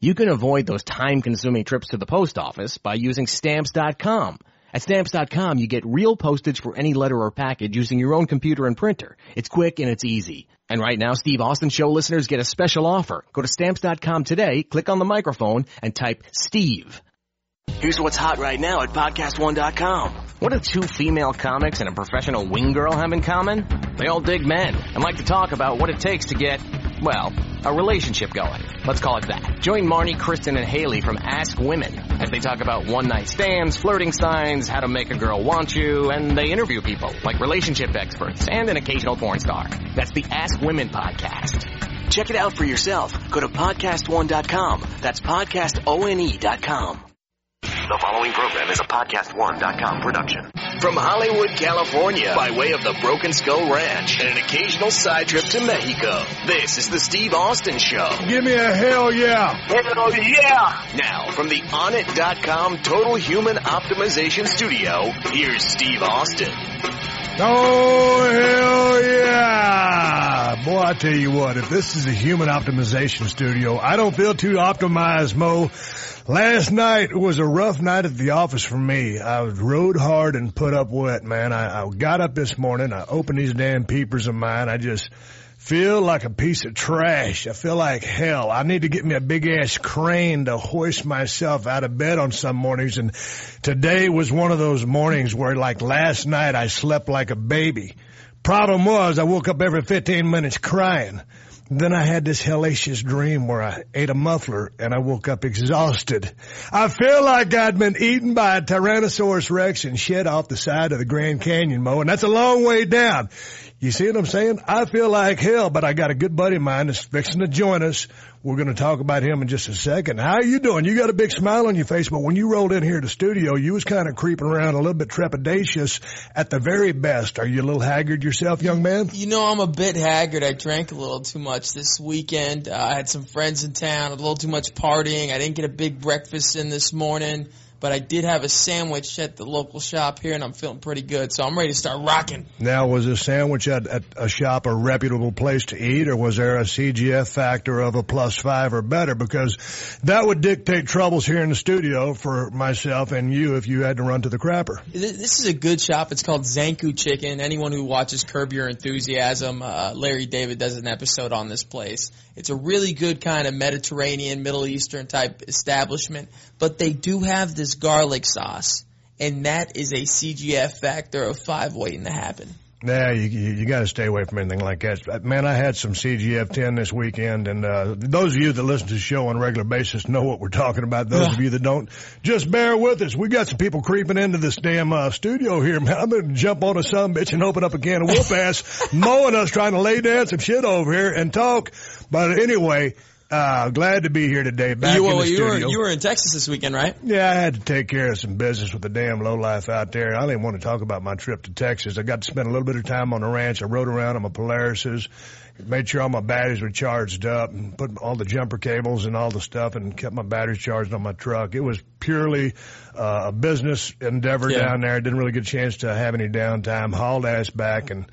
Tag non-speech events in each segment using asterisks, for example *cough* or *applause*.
You can avoid those time-consuming trips to the post office by using Stamps.com. At Stamps.com, you get real postage for any letter or package using your own computer and printer. It's quick and it's easy. And right now, Steve Austin Show listeners get a special offer. Go to Stamps.com today, click on the microphone, and type Steve. Here's what's hot right now at PodcastOne.com. What do two female comics and a professional wing girl have in common? They all dig men and like to talk about what it takes to get, well, a relationship going. Let's call it that. Join Marnie, Kristen, and Haley from Ask Women as they talk about one night stands, flirting signs, how to make a girl want you, and they interview people like relationship experts and an occasional porn star. That's the Ask Women podcast. Check it out for yourself. Go to podcastone.com. That's podcastone.com. The following program is a podcast1.com production. From Hollywood, California, by way of the Broken Skull Ranch and an occasional side trip to Mexico, this is the Steve Austin Show. Give me a hell yeah. Hell yeah! Now, from the Onnit.com Total Human Optimization Studio, here's Steve Austin. Oh, hell yeah. Boy, I tell you what, if this is a human optimization studio, I don't feel too optimized, Mo. Last night was a rough night at the office for me. I rode hard and put up wet, man. I, I got up this morning. I opened these damn peepers of mine. I just feel like a piece of trash. I feel like hell. I need to get me a big ass crane to hoist myself out of bed on some mornings. And today was one of those mornings where like last night I slept like a baby. Problem was I woke up every 15 minutes crying. Then I had this hellacious dream where I ate a muffler and I woke up exhausted. I feel like I'd been eaten by a Tyrannosaurus Rex and shed off the side of the Grand Canyon, Mo, and that's a long way down. You see what I'm saying? I feel like hell, but I got a good buddy of mine that's fixing to join us. We're going to talk about him in just a second. How you doing? You got a big smile on your face, but when you rolled in here to studio, you was kind of creeping around a little bit trepidatious at the very best. Are you a little haggard yourself, young man? You know, I'm a bit haggard. I drank a little too much this weekend. Uh, I had some friends in town, a little too much partying. I didn't get a big breakfast in this morning but I did have a sandwich at the local shop here, and I'm feeling pretty good. So I'm ready to start rocking. Now, was a sandwich at, at a shop a reputable place to eat, or was there a CGF factor of a plus five or better? Because that would dictate troubles here in the studio for myself and you if you had to run to the crapper. This is a good shop. It's called Zankou Chicken. Anyone who watches Curb Your Enthusiasm, uh, Larry David does an episode on this place. It's a really good kind of Mediterranean, Middle Eastern type establishment, but they do have this garlic sauce, and that is a CGF factor of five waiting to happen. Yeah, you, you, you got to stay away from anything like that. Man, I had some CGF 10 this weekend, and uh, those of you that listen to the show on a regular basis know what we're talking about. Those of *laughs* you that don't, just bear with us. We got some people creeping into this damn uh, studio here, man. I'm going to jump on a some bitch and open up a can of whoop ass, *laughs* mowing us trying to lay down some shit over here and talk. But anyway, uh, glad to be here today. Back you, in the you studio. were you were in Texas this weekend, right? Yeah, I had to take care of some business with the damn lowlife out there. I didn't want to talk about my trip to Texas. I got to spend a little bit of time on the ranch. I rode around on my Polarises, made sure all my batteries were charged up, and put all the jumper cables and all the stuff, and kept my batteries charged on my truck. It was purely uh, a business endeavor Yeah. down there. Didn't really get a chance to have any downtime. Hauled ass back and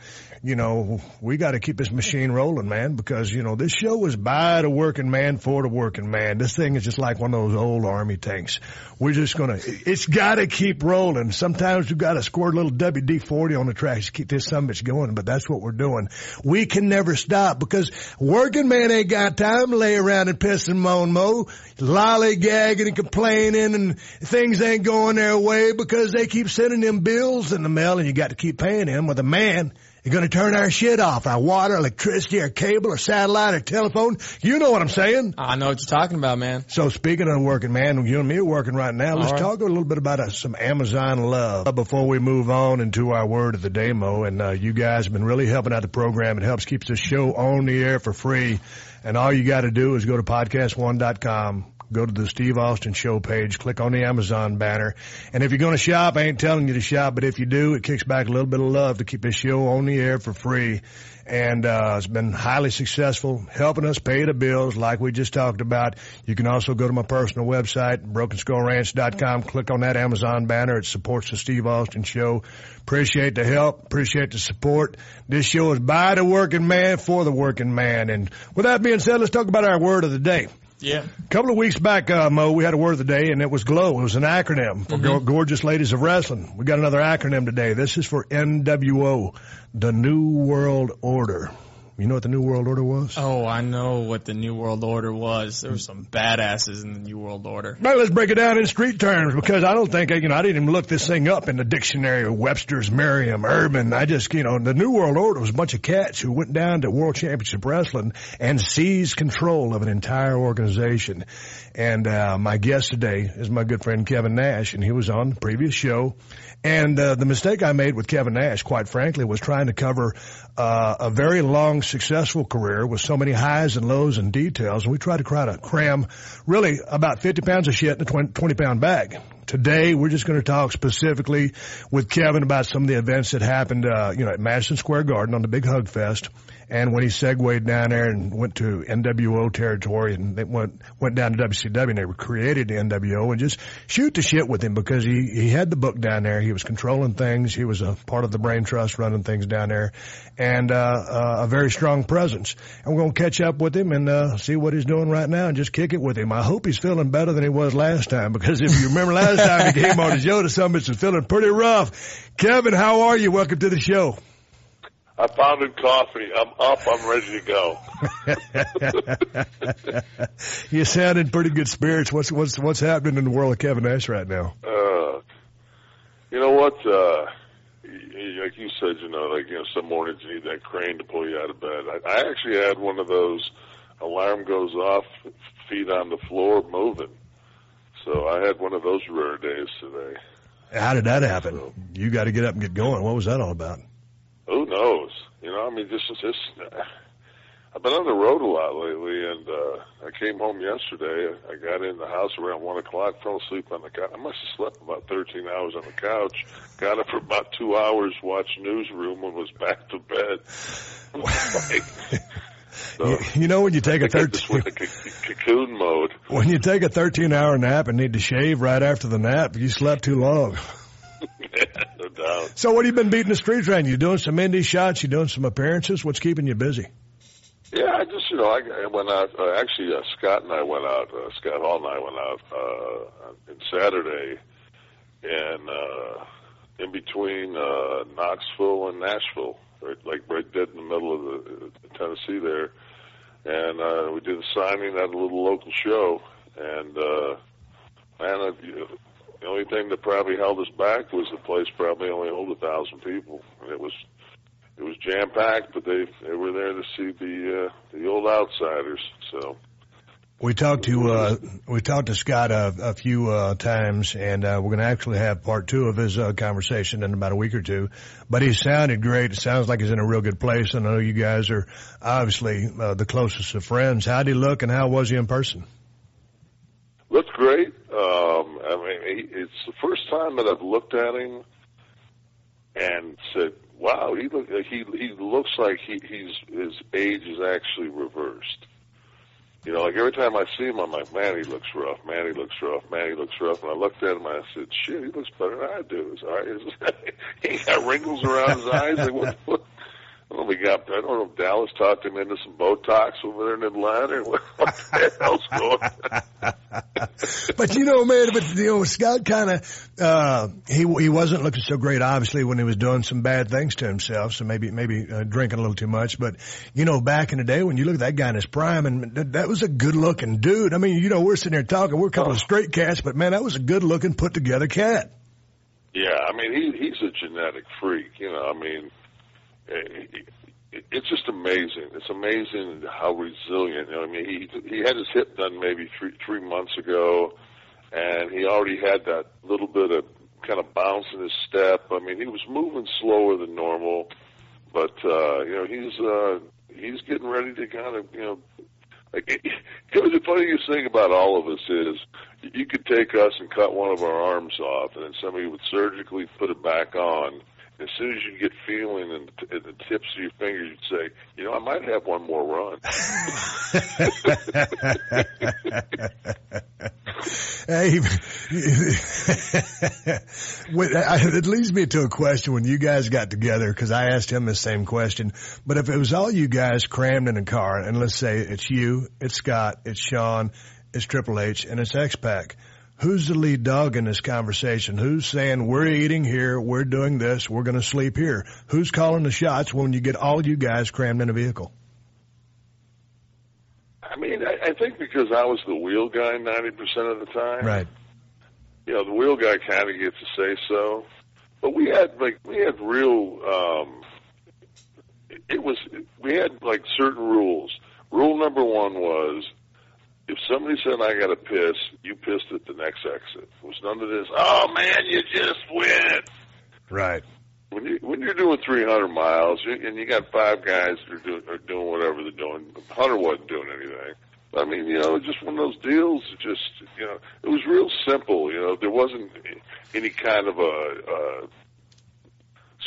you know, we got to keep this machine rolling, man, because, you know, this show is by the working man for the working man. This thing is just like one of those old army tanks. We're just going to, it's got to keep rolling. Sometimes we've got to squirt a little WD-40 on the tracks to keep this summit going, but that's what we're doing. We can never stop because working man ain't got time to lay around and piss and moan mo, lollygagging and complaining and things ain't going their way because they keep sending them bills in the mail and you got to keep paying them with a man. You're going to turn our shit off, our water, electricity, our cable, our satellite, our telephone. You know what I'm saying. I know what you're talking about, man. So speaking of working, man, you and me are working right now. Let's All right. talk a little bit about uh, some Amazon love before we move on into our word of the day, Mo. And uh, you guys have been really helping out the program. It helps keep the show on the air for free. And all you got to do is go to podcast1.com. Go to the Steve Austin Show page, click on the Amazon banner. And if you're going to shop, I ain't telling you to shop, but if you do, it kicks back a little bit of love to keep this show on the air for free. And, uh, it's been highly successful, helping us pay the bills like we just talked about. You can also go to my personal website, brokenskullranch.com, click on that Amazon banner. It supports the Steve Austin Show. Appreciate the help, appreciate the support. This show is by the working man for the working man. And with that being said, let's talk about our word of the day. Yeah. A couple of weeks back, uh, Mo, we had a word of the day, and it was GLOW. It was an acronym for Mm-hmm. Gorgeous Ladies of Wrestling. We got another acronym today. This is for NWO, the New World Order. You know what the New World Order was? Oh, I know what the New World Order was. There were some badasses in the New World Order. Now let's break it down in street terms because I don't think you know I didn't even look this thing up in the dictionary, of Webster's, Merriam, Urban. I just you know the New World Order was a bunch of cats who went down to World Championship Wrestling and seized control of an entire organization. And uh, my guest today is my good friend Kevin Nash, and he was on the previous show. And uh, the mistake I made with Kevin Nash, quite frankly, was trying to cover uh, a very long, successful career with so many highs and lows and details. And we tried to try to cram really about 50 pounds of shit in a 20, 20 pound bag. Today, we're just going to talk specifically with Kevin about some of the events that happened, uh, you know, at Madison Square Garden on the Big Hug Fest. And when he segued down there and went to NWO territory and they went, went down to WCW and they were created the NWO and just shoot the shit with him because he, he had the book down there. He was controlling things. He was a part of the brain trust running things down there and, uh, uh, a very strong presence. And we're going to catch up with him and, uh, see what he's doing right now and just kick it with him. I hope he's feeling better than he was last time because if you remember last time he came on the show some bitch was feeling pretty rough. Kevin, how are you? Welcome to the show. I found in coffee. I'm up. I'm ready to go. *laughs* you sound in pretty good spirits. What's what's what's happening in the world of Kevin Nash right now? Uh, you know what? Uh, like you said, you know, like you know, some mornings you need that crane to pull you out of bed. I, I actually had one of those. Alarm goes off, feet on the floor, moving. So I had one of those rare days today. How did that happen? You got to get up and get going. What was that all about? Who knows? You know, I mean, this is just. I've been on the road a lot lately, and uh, I came home yesterday. I got in the house around one o'clock, fell asleep on the couch. I must have slept about thirteen hours on the couch. Got up for about two hours, watched newsroom, and was back to bed. *laughs* Like, so, *laughs* You, you know when you take a I think I just thirteen went to c- cocoon mode. when you take a thirteen hour nap and need to shave right after the nap, you slept too long. Doubt. So what have you been beating the streets around? You doing some indie shots? You doing some appearances? What's keeping you busy? Yeah, I just you know I, I went out. Uh, actually, uh, Scott and I went out. Uh, Scott Hall and I went out uh, on Saturday, and uh, in between uh, Knoxville and Nashville, right, like right dead in the middle of the, uh, Tennessee there, and uh, we did a signing at a little local show, and uh, man, uh, you- the only thing that probably held us back was the place probably only held a thousand people, and it was it was jam packed, but they they were there to see the uh, the old outsiders. So We talked to uh, we talked to Scott a, a few uh, times, and uh, we're going to actually have part two of his uh, conversation in about a week or two. But he sounded great. It sounds like he's in a real good place. And I know you guys are obviously uh, the closest of friends. How would he look, and how was he in person? looked great. Um, I mean, he, it's the first time that I've looked at him and said, "Wow, he look he he looks like he he's his age is actually reversed." You know, like every time I see him, I'm like, man, he looks rough. Man, he looks rough. Man, he looks rough. And I looked at him and I said, shit, he looks better than I do. All right. *laughs* he got wrinkles around his eyes. Like, what, what, I don't know if got, I don't know if Dallas talked him into some Botox over there in Atlanta what, *laughs* what the hell's going *laughs* but you know, man, but you know, Scott kind of uh, he he wasn't looking so great, obviously, when he was doing some bad things to himself. So maybe maybe uh, drinking a little too much. But you know, back in the day when you look at that guy in his prime, and that, that was a good looking dude. I mean, you know, we're sitting here talking, we're a couple of straight cats, but man, that was a good looking, put together cat. Yeah, I mean he he's a genetic freak. You know, I mean, it's just amazing. It's amazing how resilient. You know, I mean, he he had his hip done maybe three three months ago, and he already had that little bit of kind of bounce in his step. I mean, he was moving slower than normal, but uh, you know, he's uh, he's getting ready to kind of you know. Like, *laughs* the funniest thing about all of us is you could take us and cut one of our arms off, and then somebody would surgically put it back on. As soon as you get feeling in the, the tips of your fingers, you'd say, "You know, I might have one more run." Hey, *laughs* it leads me to a question when you guys got together because I asked him the same question. But if it was all you guys crammed in a car, and let's say it's you, it's Scott, it's Shawn, it's Triple H, and it's X Pac, who's the lead dog in this conversation? Who's saying we're eating here, we're doing this, we're going to sleep here? Who's calling the shots when you get all you guys crammed in a vehicle? I mean, I, I think because I was the wheel guy ninety percent of the time. Right. You know, the wheel guy kind of gets to say so, but we had like we had real. um It was we had like certain rules. Rule number one was if somebody said I got to piss, you at the next exit. It was none of this. Oh man, you just went. Right. When you when you're doing 300 miles and you got five guys that are doing, are doing whatever they're doing, Hunter wasn't doing anything. I mean, you know, just one of those deals. Just you know, it was real simple. You know, there wasn't any kind of a. Uh,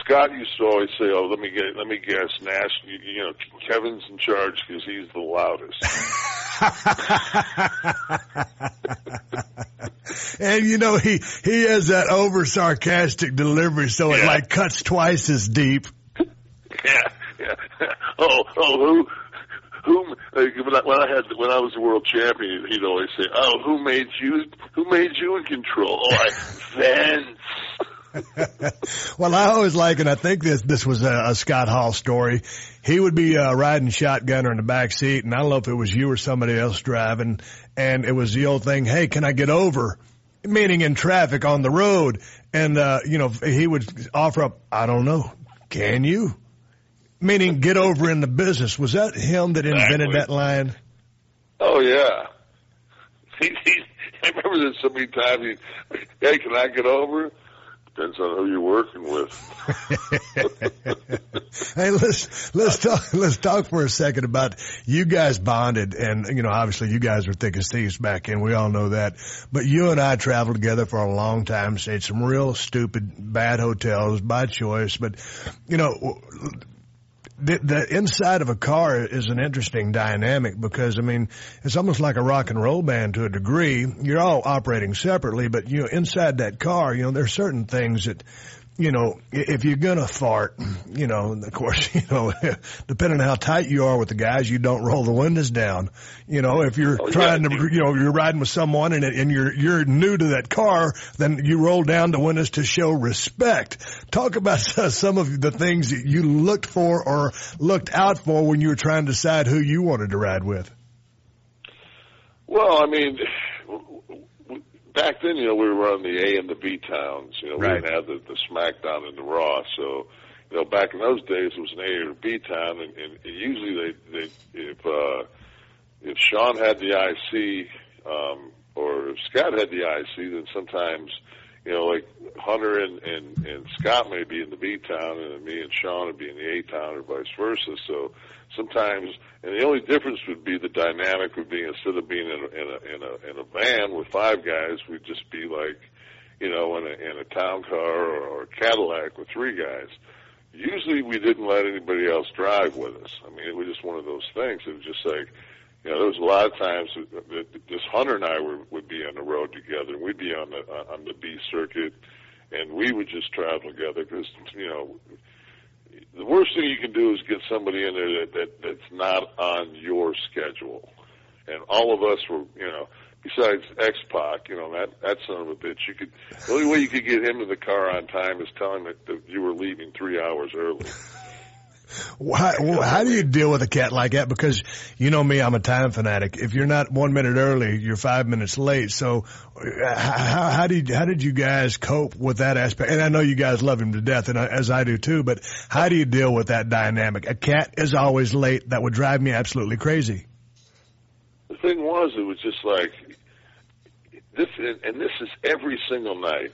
Scott used to always say, "Oh, let me get, let me guess, Nash. You, you know, Kevin's in charge because he's the loudest." *laughs* and you know he he has that over sarcastic delivery, so it like cuts twice as deep. *laughs* Yeah, yeah. Oh, oh, who, who? When I, when I had when I was the world champion, he'd always say, "Oh, who made you? Who made you in control?" Oh, I, *laughs* Vince. *laughs* well, I always like, and I think this this was a, a Scott Hall story. He would be uh, riding shotgunner in the back seat, and I don't know if it was you or somebody else driving, and it was the old thing, "Hey, can I get over?" Meaning in traffic on the road, and uh, you know he would offer up, "I don't know, can you?" Meaning get over in the business. Was that him that invented Exactly. that line? Oh yeah. *laughs* He, he, I remember this so many times. He, hey, can I get over? Depends on who you're working with. *laughs* hey, let's let's talk let's talk for a second about you guys bonded, and you know, obviously you guys were thick as thieves back in. We all know that. But you and I traveled together for a long time, stayed some real stupid, bad hotels by choice. But you know. The, the inside of a car is an interesting dynamic because I mean it's almost like a rock and roll band to a degree. You're all operating separately, but you know inside that car, you know there's certain things that you know, if you're gonna fart, you know, and of course, *laughs* you know, depending on how tight you are with the guys, you don't roll the windows down. You know, if you're Oh, yeah. trying to, you know, you're riding with someone and, and you're, you're new to that car, then you roll down the windows to show respect. Talk about *laughs* some of the things that you looked for or looked out for when you were trying to decide who you wanted to ride with. Well, I mean, back then, you know, we were on the A and the B towns. You know, we Right. didn't have the, the SmackDown and the Raw. So, you know, back in those days, it was an A or B town, and, and usually they, they, if uh, if Shawn had the IC, um, or if Scott had the IC, then sometimes, you know, like Hunter and and, and Scott may be in the B town, and me and Shawn would be in the A town, or vice versa. So sometimes, and the only difference would be the dynamic would be instead of being in a in a in a, in a van with five guys, we'd just be like, you know, in a in a town car or, or a Cadillac with three guys. Usually, we didn't let anybody else drive with us. I mean, it was just one of those things. It was just like, you know, there was a lot of times that, this Hunter and I were, would be on the road together. We'd be on the uh, on the B circuit, and we would just travel together because you know the worst thing you can do is get somebody in there that, that that's not on your schedule. And all of us were, you know, besides X Pac, you know, that that son of a bitch. You could the only way you could get him to the car on time is tell him that, that you were leaving three hours early. Why, how do you deal with a cat like that? Because you know me, I'm a time fanatic. If you're not one minute early, you're five minutes late. So, uh, how, how did how did you guys cope with that aspect? And I know you guys love him to death, and I, as I do too. But how do you deal with that dynamic? A cat is always late. That would drive me absolutely crazy. The thing was, it was just like this, and this is every single night.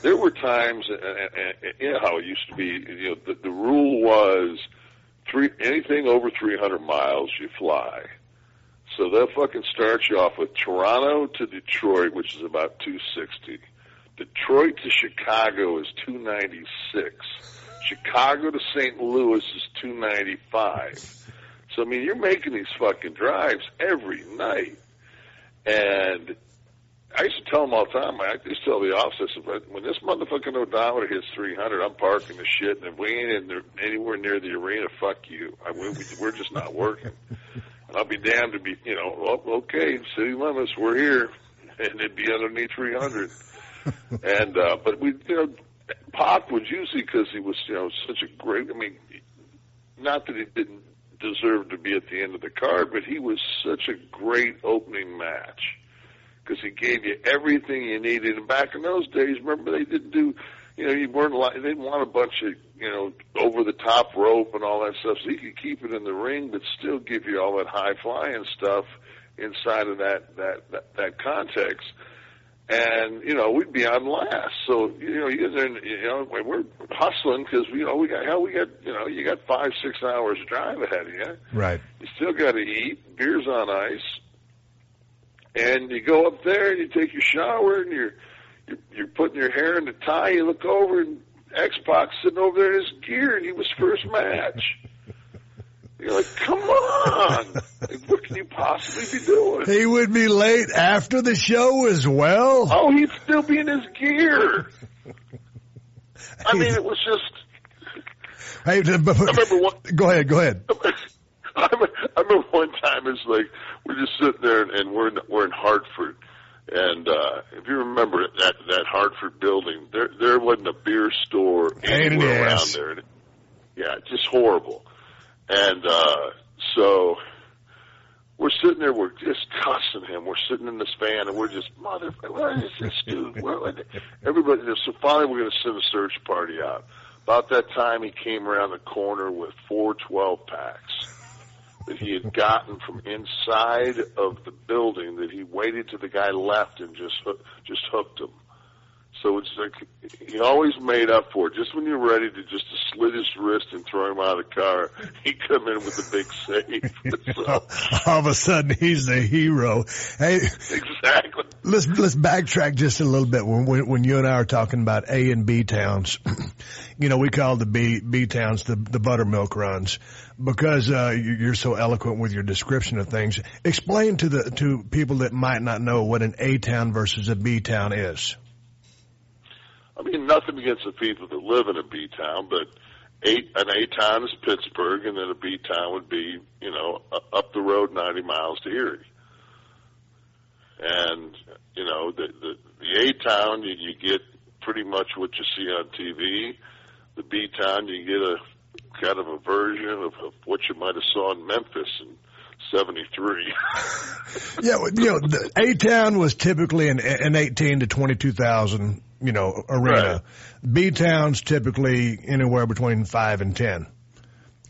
There were times, and you know how it used to be. You know, the, the rule was three anything over 300 miles, you fly. So they'll fucking start you off with Toronto to Detroit, which is about 260. Detroit to Chicago is 296. Chicago to St. Louis is 295. So I mean, you're making these fucking drives every night, and I used to tell them all the time. I used to tell the office, but when this motherfucking odometer hits 300, I'm parking the shit, and if we ain't in there anywhere near the arena, fuck you. I, we, we're just not working. *laughs* and I'll be damned to be, you know, well, okay, city limits, we're here, *laughs* and it'd be underneath 300. *laughs* and uh, but we, you know, Pac was usually because he was, you know, such a great. I mean, not that he didn't deserve to be at the end of the card, but he was such a great opening match because he gave you everything you needed. And back in those days, remember they didn't do, you know, you weren't like they didn't want a bunch of you know over the top rope and all that stuff. So he could keep it in the ring, but still give you all that high flying stuff inside of that that that, that context. And you know we'd be on last, so you know you guys are you know we're hustling because you know we got hell we got you know you got five six hours drive ahead of you. Right. You still got to eat. Beers on ice and you go up there and you take your shower and you're you're, you're putting your hair in a tie. You look over and X Pac sitting over there in his gear, and he was first match. You're like, come on! Like, what can you possibly be doing? He would be late after the show as well. Oh, he'd still be in his gear. I mean, it was just. Hey, I remember one. Go ahead. Go ahead. *laughs* I remember one time it's like we're just sitting there and we're in, we're in Hartford, and uh, if you remember that that Hartford building, there there wasn't a beer store Pain anywhere around ass. there. Yeah, just horrible. And uh, so we're sitting there, we're just cussing him. We're sitting in this van, and we're just mother. What is this dude? *laughs* What? Everybody. So finally, we're going to send a search party out. About that time, he came around the corner with four 12 packs that he had gotten from inside of the building. That he waited till the guy left and just just hooked him. So it's like he always made up for it. Just when you're ready to just to slit his wrist and throw him out of the car, *laughs* he come in with a big save. *laughs* *laughs* so, All of a sudden, he's the hero. Hey, exactly. let's let's backtrack just a little bit. When when, when you and I are talking about A and B towns, *clears throat* you know, we call the B B towns the the buttermilk runs because uh, you- you're so eloquent with your description of things. Explain to the to people that might not know what an A town versus a B town is. I mean, nothing against the people that live in a B town, but eight an A town is Pittsburgh, and then a B town would be, you know, up the road ninety miles to Erie. And you know, the the, the A town, you, you get pretty much what you see on TV. The B town, you get a kind of a version of, of what you might have saw in Memphis in '73. *laughs* Yeah, you know, the A town was typically an, an 18 to 22,000, you know, arena. B towns typically anywhere between five and 10.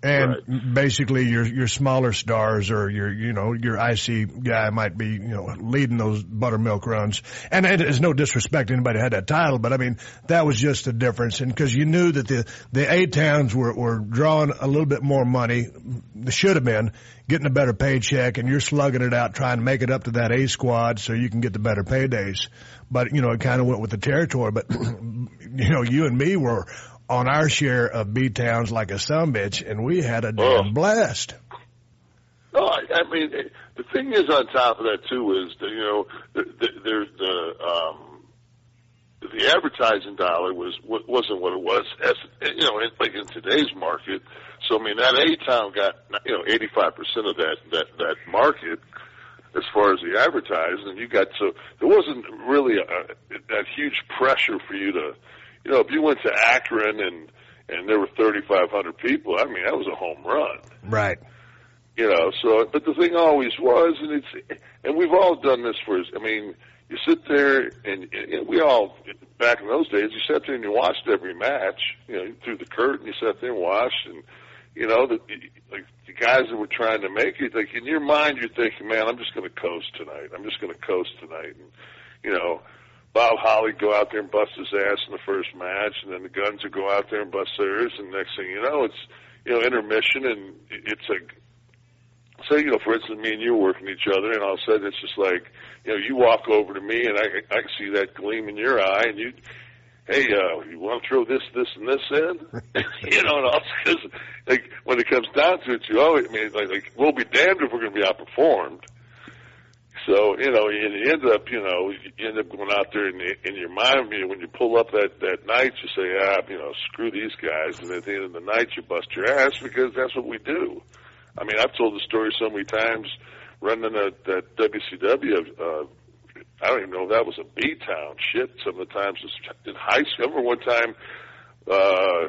And basically your, your smaller stars or your, you know, your IC guy might be, you know, leading those buttermilk runs. And it is no disrespect to anybody who had that title, but I mean, that was just the difference. And cause you knew that the, the A towns were, were drawing a little bit more money. They should have been getting a better paycheck and you're slugging it out trying to make it up to that A squad so you can get the better paydays. But, you know, it kind of went with the territory. But, you know, you and me were on our share of B towns like a some bitch and we had a damn Oh. blast. No, I, I mean it- the thing is on top of that too is that you know the, the, there's the um, the advertising dollar was wasn't what it was as you know in, like in today's market. So I mean that A town got you know 85 percent of that that that market as far as the advertising, and you got so there wasn't really a, that huge pressure for you to you know if you went to Akron and and there were 3,500 people, I mean that was a home run Right. you know so but the thing always was and it's and we've all done this for i mean you sit there and, and we all back in those days you sat there and you watched every match you know through the curtain you sat there and watched and you know the like the guys that were trying to make it like in your mind you're thinking man i'm just going to coast tonight. I'm just going to coast tonight. And you know Bob Holly go out there and bust his ass in the first match, and then the Gunns would go out there and bust theirs, and next thing you know, it's you know intermission, and it's a say, you know, for instance, me and you working each other, and all of a sudden it's just like, you know, you walk over to me, and I, I can see that gleam in your eye, and you, hey, uh, you want to throw this, this, and this in? *laughs* you know, and all because, like, when it comes down to it, you always, I mean, like, like, we'll be damned if we're going to be outperformed. So you know, and you end up, you know, you end up going out there, and in your mind, when you pull up that that night, you say, ah, you know, screw these guys, and at the end of the night, you bust your ass because that's what we do. I mean, I've told the story so many times running that that WCW. Uh, I don't even know if that was a B town. Shit, some of the times in high school. I remember one time, uh,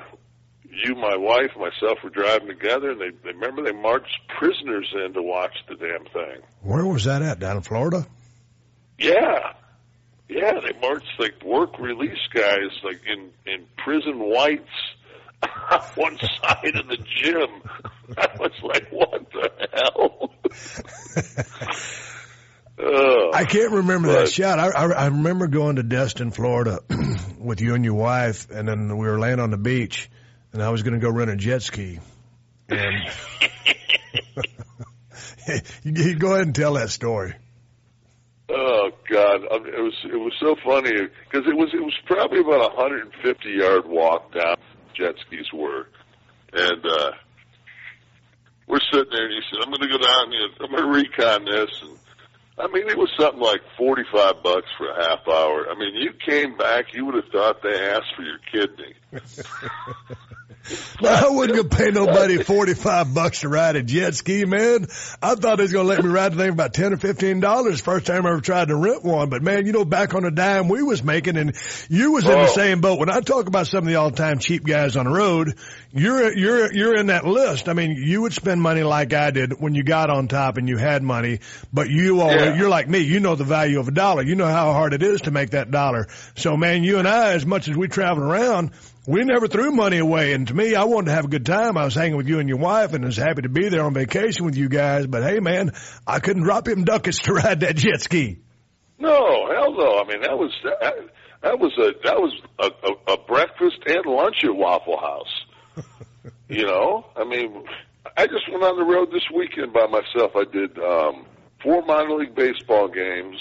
you, my wife, myself were driving together, and they, they remember they marched prisoners in to watch the damn thing. Where was that at? Down in Florida? Yeah, yeah. They marched like work release guys, like in in prison whites, *laughs* on one side of the gym. *laughs* I was like, what the hell? *laughs* Uh, I can't remember but- that shot. I, I I remember going to Destin, Florida, *clears throat* with you and your wife, and then we were laying on the beach, and I was going to go rent a jet ski, and *laughs* you, you go ahead and tell that story. Oh God, I mean, it was it was so funny because it was it was probably about a 150 yard walk down jet skis were, and uh, we're sitting there and he said, "I'm going to go down and I'm going to recon this." And I mean, it was something like 45 bucks for a half hour. I mean, you came back, you would have thought they asked for your kidney. *laughs* I wouldn't go pay nobody forty five bucks to ride a jet ski, man. I thought they was gonna let me ride the thing for about ten or fifteen dollars first time I ever tried to rent one. But man, you know, back on the dime we was making and you was in the same boat. When I talk about some of the all time cheap guys on the road, you're you're you're in that list. I mean, you would spend money like I did when you got on top and you had money, but you always Yeah. you're like me, you know the value of a dollar. You know how hard it is to make that dollar. So man, you and I, as much as we traveled around, we never threw money away. And to me, I wanted to have a good time. I was hanging with you and your wife and was happy to be there on vacation with you guys. But hey, man, I couldn't drop him ducats *laughs* to ride that jet ski. No, hell no. I mean, that was that, that was a that was a, a, a breakfast and lunch at Waffle House. *laughs* you know, I mean, I just went on the road this weekend by myself. I did um, four minor league baseball games.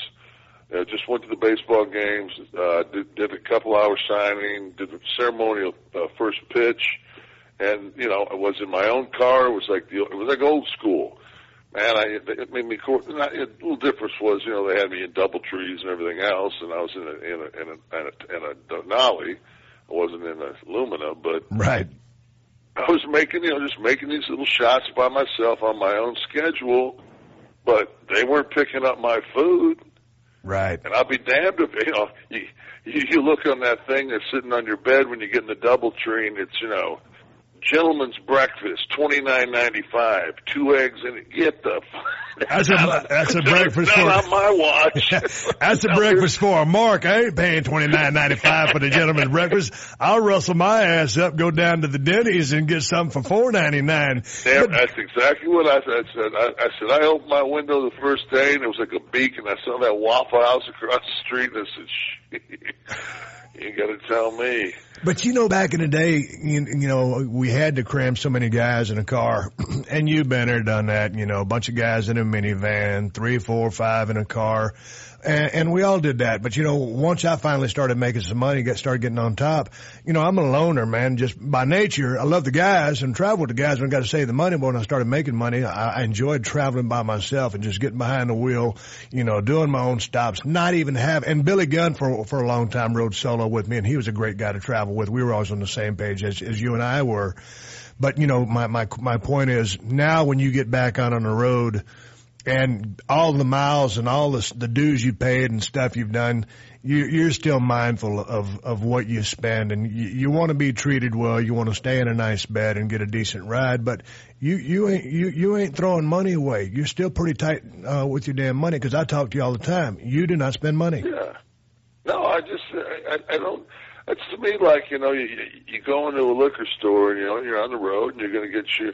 Uh, just went to the baseball games. Uh, did, did a couple hour signing. Did the ceremonial uh, first pitch, and you know, I was in my own car. It was like the it was like old school man, I it made me court. Not, a little difference was, you know, they had me in double trees and everything else, and I was in a in a in a, in a, in a Denali. I wasn't in a Lumina, but Right. I was making, you know, just making these little shots by myself on my own schedule. But they weren't picking up my food, Right. and I'll be damned if you know you you, look on that thing that's sitting on your bed when you get in the double tree, and it's you know. Gentleman's breakfast, twenty nine ninety five, two eggs and it. Get the That's a- that's a *laughs* breakfast Not for- on my watch. *laughs* That's a breakfast for Mark. I ain't paying twenty nine ninety five for the gentleman's *laughs* breakfast. I'll rustle my ass up, go down to the Denny's and get something for four ninety nine. That's exactly what I said. I said, I, I said, I opened my window the first day and it was like a beacon. I saw that Waffle House across the street and I said, shit, you gotta tell me. But you know, back in the day, you, you know, we had to cram so many guys in a car, *clears throat* and you've been there, done that. You know, a bunch of guys in a minivan, three, four, five in a car, and, and we all did that. But you know, once I finally started making some money, got started getting on top. You know, I'm a loner, man. Just by nature, I love the guys and travel with the guys when I got to save the money. But when I started making money, I, I enjoyed traveling by myself and just getting behind the wheel. You know, doing my own stops, not even have. And Billy Gunn for for a long time rode solo with me, and he was a great guy to travel with. We were always on the same page as as you and I were. But you know, my my my point is now when you get back out on the road and all the miles and all the the dues you paid and stuff you've done, you, you're still mindful of of what you spend, and you, you want to be treated well. You want to stay in a nice bed and get a decent ride, but you you ain't you you ain't throwing money away. You're still pretty tight uh, with your damn money because I talk to you all the time. You do not spend money. Yeah. No, I just, I, I don't, it's to me like, you know, you, you go into a liquor store and, you know, you're on the road and you're going to get you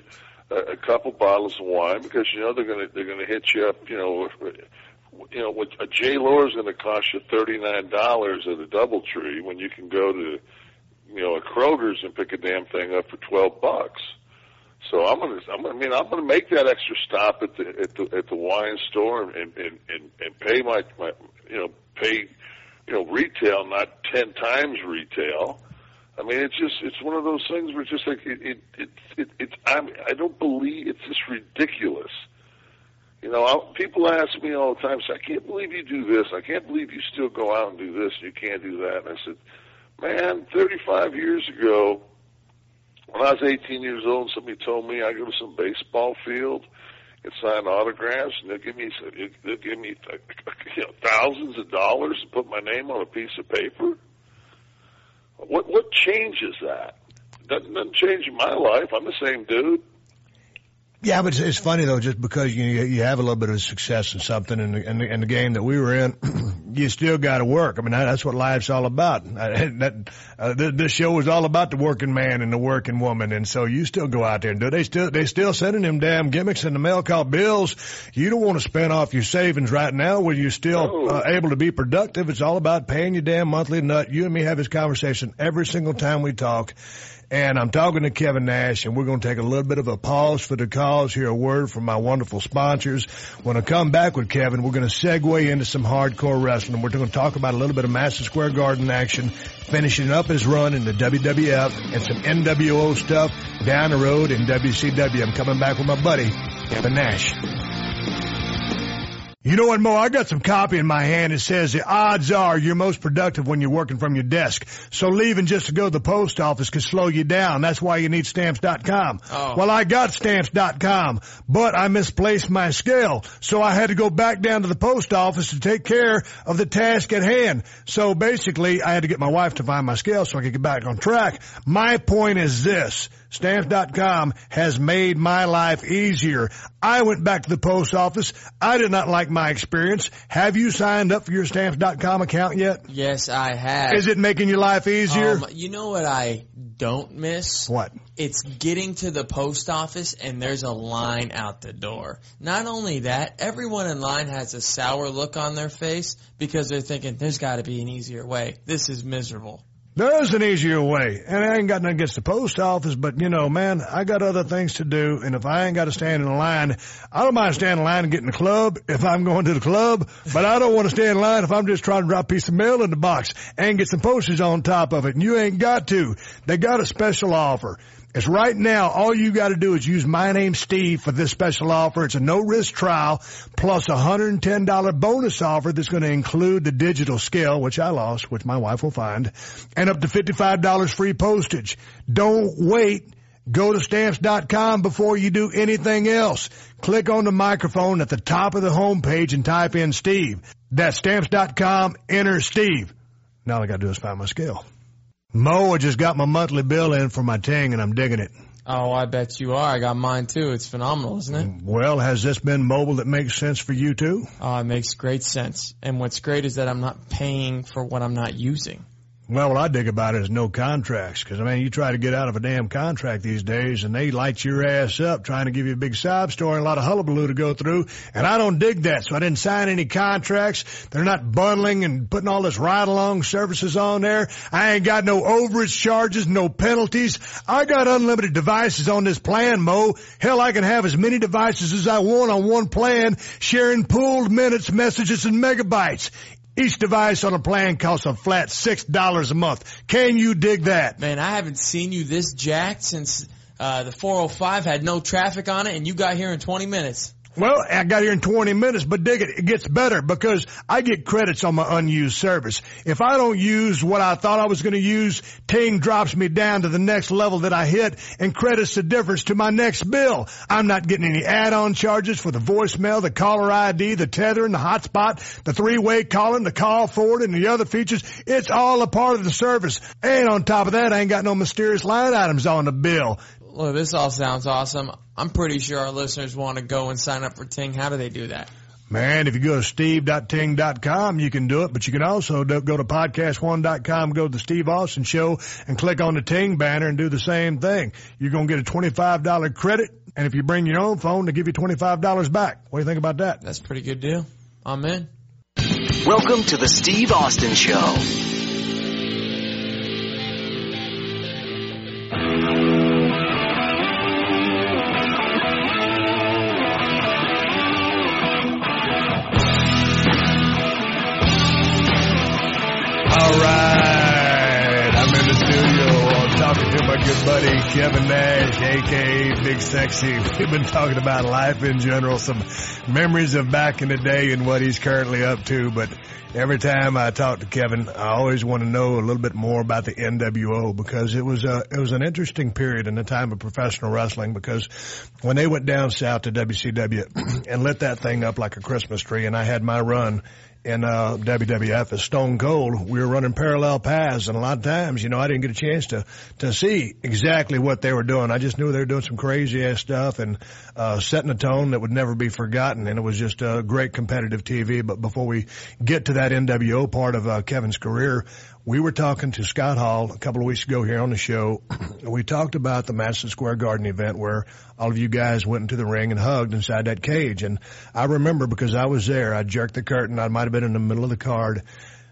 a, couple bottles of wine because, you know, they're to, they're to hit you up, you know, you know, what a J. Lohr is to cost you $39 at a double tree when you can go to, you know, a Kroger's and pick a damn thing up for 12 bucks. So I'm gonna, I'm gonna, I mean, I'm gonna make that extra stop at the at the at the wine store and and and, and pay my my you know pay you know retail, not ten times retail. I mean, it's just it's one of those things where it's just like it it it, it it's I'm I don't believe it's just ridiculous. You know, I, people ask me all the time, say, I can't believe you do this. I can't believe you still go out and do this. You can't do that. And I said, man, 35 years ago, when I was 18 years old, somebody told me I go to some baseball field and sign autographs, and they'll give me they'll give me you know, thousands of dollars to put my name on a piece of paper. What what changes that? Doesn't, doesn't change my life. I'm the same dude. Yeah, but it's, it's funny though, just because you you have a little bit of success in something, in the, in the, in the game that we were in, *clears throat* you still got to work. I mean, that's what life's all about. *laughs* That uh, this show is all about the working man and the working woman, and so you still go out there and do. It. They still they still sending them damn gimmicks in the mail called bills. You don't want to spend off your savings right now when you're still uh, able to be productive. It's all about paying your damn monthly nut. You and me have this conversation every single time we talk and I'm talking to Kevin Nash, and we're going to take a little bit of a pause for the cause, hear a word from my wonderful sponsors. When I come back with Kevin, we're going to segue into some hardcore wrestling. We're going to talk about a little bit of Madison Square Garden action, finishing up his run in the WWF, and some NWO stuff down the road in WCW. I'm coming back with my buddy, Kevin Nash. You know what, Mo? I got some copy in my hand. It says the odds are you're most productive when you're working from your desk. So leaving just to go to the post office can slow you down. That's why you need stamps.com. Oh. Well, I got stamps.com, but I misplaced my scale. So I had to go back down to the post office to take care of the task at hand. So basically I had to get my wife to find my scale so I could get back on track. My point is this. Stamps.com has made my life easier. I went back to the post office. I did not like my experience. Have you signed up for your Stamps.com account yet? Yes, I have. Is it making your life easier? Um, you know what I don't miss? what? It's getting to the post office and there's a line out the door. Not only that, everyone in line has a sour look on their face because they're thinking, there's gotta be an easier way. This is miserable. There is an easier way, and I ain't got nothing against the post office, but you know, man, I got other things to do, and if I ain't got to stand in line, I don't mind standing in line and getting the club if I'm going to the club, but I don't want to stand in line if I'm just trying to drop a piece of mail in the box and get some postage on top of it, and you ain't got to. They got a special offer. It's right now. All you got to do is use my name Steve for this special offer. It's a no risk trial plus a hundred and ten dollar bonus offer that's going to include the digital scale, which I lost, which my wife will find, and up to fifty five dollars free postage. Don't wait. Go to stamps.com before you do anything else. Click on the microphone at the top of the homepage and type in Steve. That's stamps.com. Enter Steve. Now all I got to do is find my scale. Mo, I just got my monthly bill in for my ting and I'm digging it. Oh, I bet you are. I got mine too. It's phenomenal, isn't it? Well, has this been mobile that makes sense for you too? Oh, it makes great sense. And what's great is that I'm not paying for what I'm not using. Well, what I dig about it is no contracts. Cause I mean, you try to get out of a damn contract these days and they light your ass up trying to give you a big sob story and a lot of hullabaloo to go through. And I don't dig that. So I didn't sign any contracts. They're not bundling and putting all this ride along services on there. I ain't got no overage charges, no penalties. I got unlimited devices on this plan, Mo. Hell, I can have as many devices as I want on one plan, sharing pooled minutes, messages, and megabytes. Each device on a plan costs a flat six dollars a month. Can you dig that? Man, I haven't seen you this jacked since uh, the 405 had no traffic on it, and you got here in 20 minutes. Well, I got here in 20 minutes, but dig it, it gets better because I get credits on my unused service. If I don't use what I thought I was going to use, Ting drops me down to the next level that I hit and credits the difference to my next bill. I'm not getting any add-on charges for the voicemail, the caller ID, the tethering, the hotspot, the three-way calling, the call forward, and the other features. It's all a part of the service. And on top of that, I ain't got no mysterious line items on the bill. Look, this all sounds awesome. I'm pretty sure our listeners want to go and sign up for Ting. How do they do that? Man, if you go to steve.ting.com, you can do it, but you can also do, go to podcast1.com, go to the Steve Austin show and click on the Ting banner and do the same thing. You're going to get a $25 credit. And if you bring your own phone, they give you $25 back. What do you think about that? That's a pretty good deal. I'm in. Welcome to the Steve Austin Show. Kevin Nash, aka Big Sexy. We've been talking about life in general, some memories of back in the day and what he's currently up to. But every time I talk to Kevin, I always want to know a little bit more about the NWO because it was a it was an interesting period in the time of professional wrestling because when they went down south to WCW *clears throat* and lit that thing up like a Christmas tree, and I had my run in uh, WWF as Stone Cold, we were running parallel paths, and a lot of times, you know, I didn't get a chance to to see exactly what they were doing. I just knew they were doing some crazy ass stuff and uh, setting a tone that would never be forgotten, and it was just a great competitive TV. But before we get to that NWO part of uh, Kevin's career, we were talking to Scott Hall a couple of weeks ago here on the show. *clears throat* we talked about the Madison Square Garden event where all of you guys went into the ring and hugged inside that cage. And I remember because I was there, I jerked the curtain. I might have been in the middle of the card,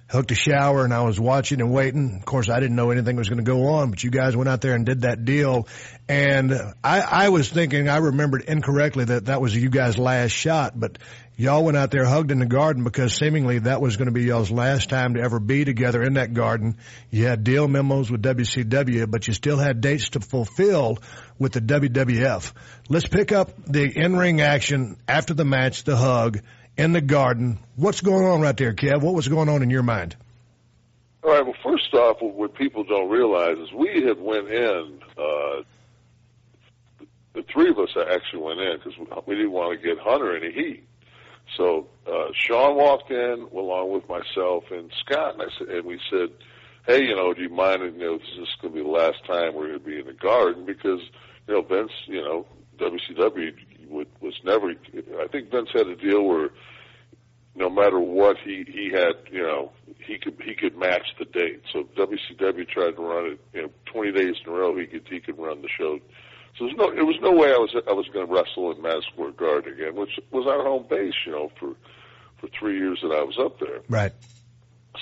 hooked a shower and I was watching and waiting. Of course, I didn't know anything was going to go on, but you guys went out there and did that deal. And I, I was thinking, I remembered incorrectly that that was you guys' last shot, but y'all went out there hugged in the garden because seemingly that was going to be y'all's last time to ever be together in that garden. You had deal memos with WCW, but you still had dates to fulfill with the WWF. Let's pick up the in-ring action after the match, the hug in the garden. What's going on right there, Kev? What was going on in your mind? All right. Well, first off, what people don't realize is we had went in. Uh, the three of us actually went in because we didn't want to get Hunter any heat. So uh, Shawn walked in along with myself and Scott, and I said, and we said, "Hey, you know, do you mind? You know, this is going to be the last time we're going to be in the garden because you know Vince, you know, WCW would, was never. I think Vince had a deal where no matter what he he had, you know, he could he could match the date. So WCW tried to run it, you know, 20 days in a row. He could he could run the show so there's no, it was no way I was I was going to wrestle in Madison Square Garden again, which was our home base, you know, for for three years that I was up there. Right.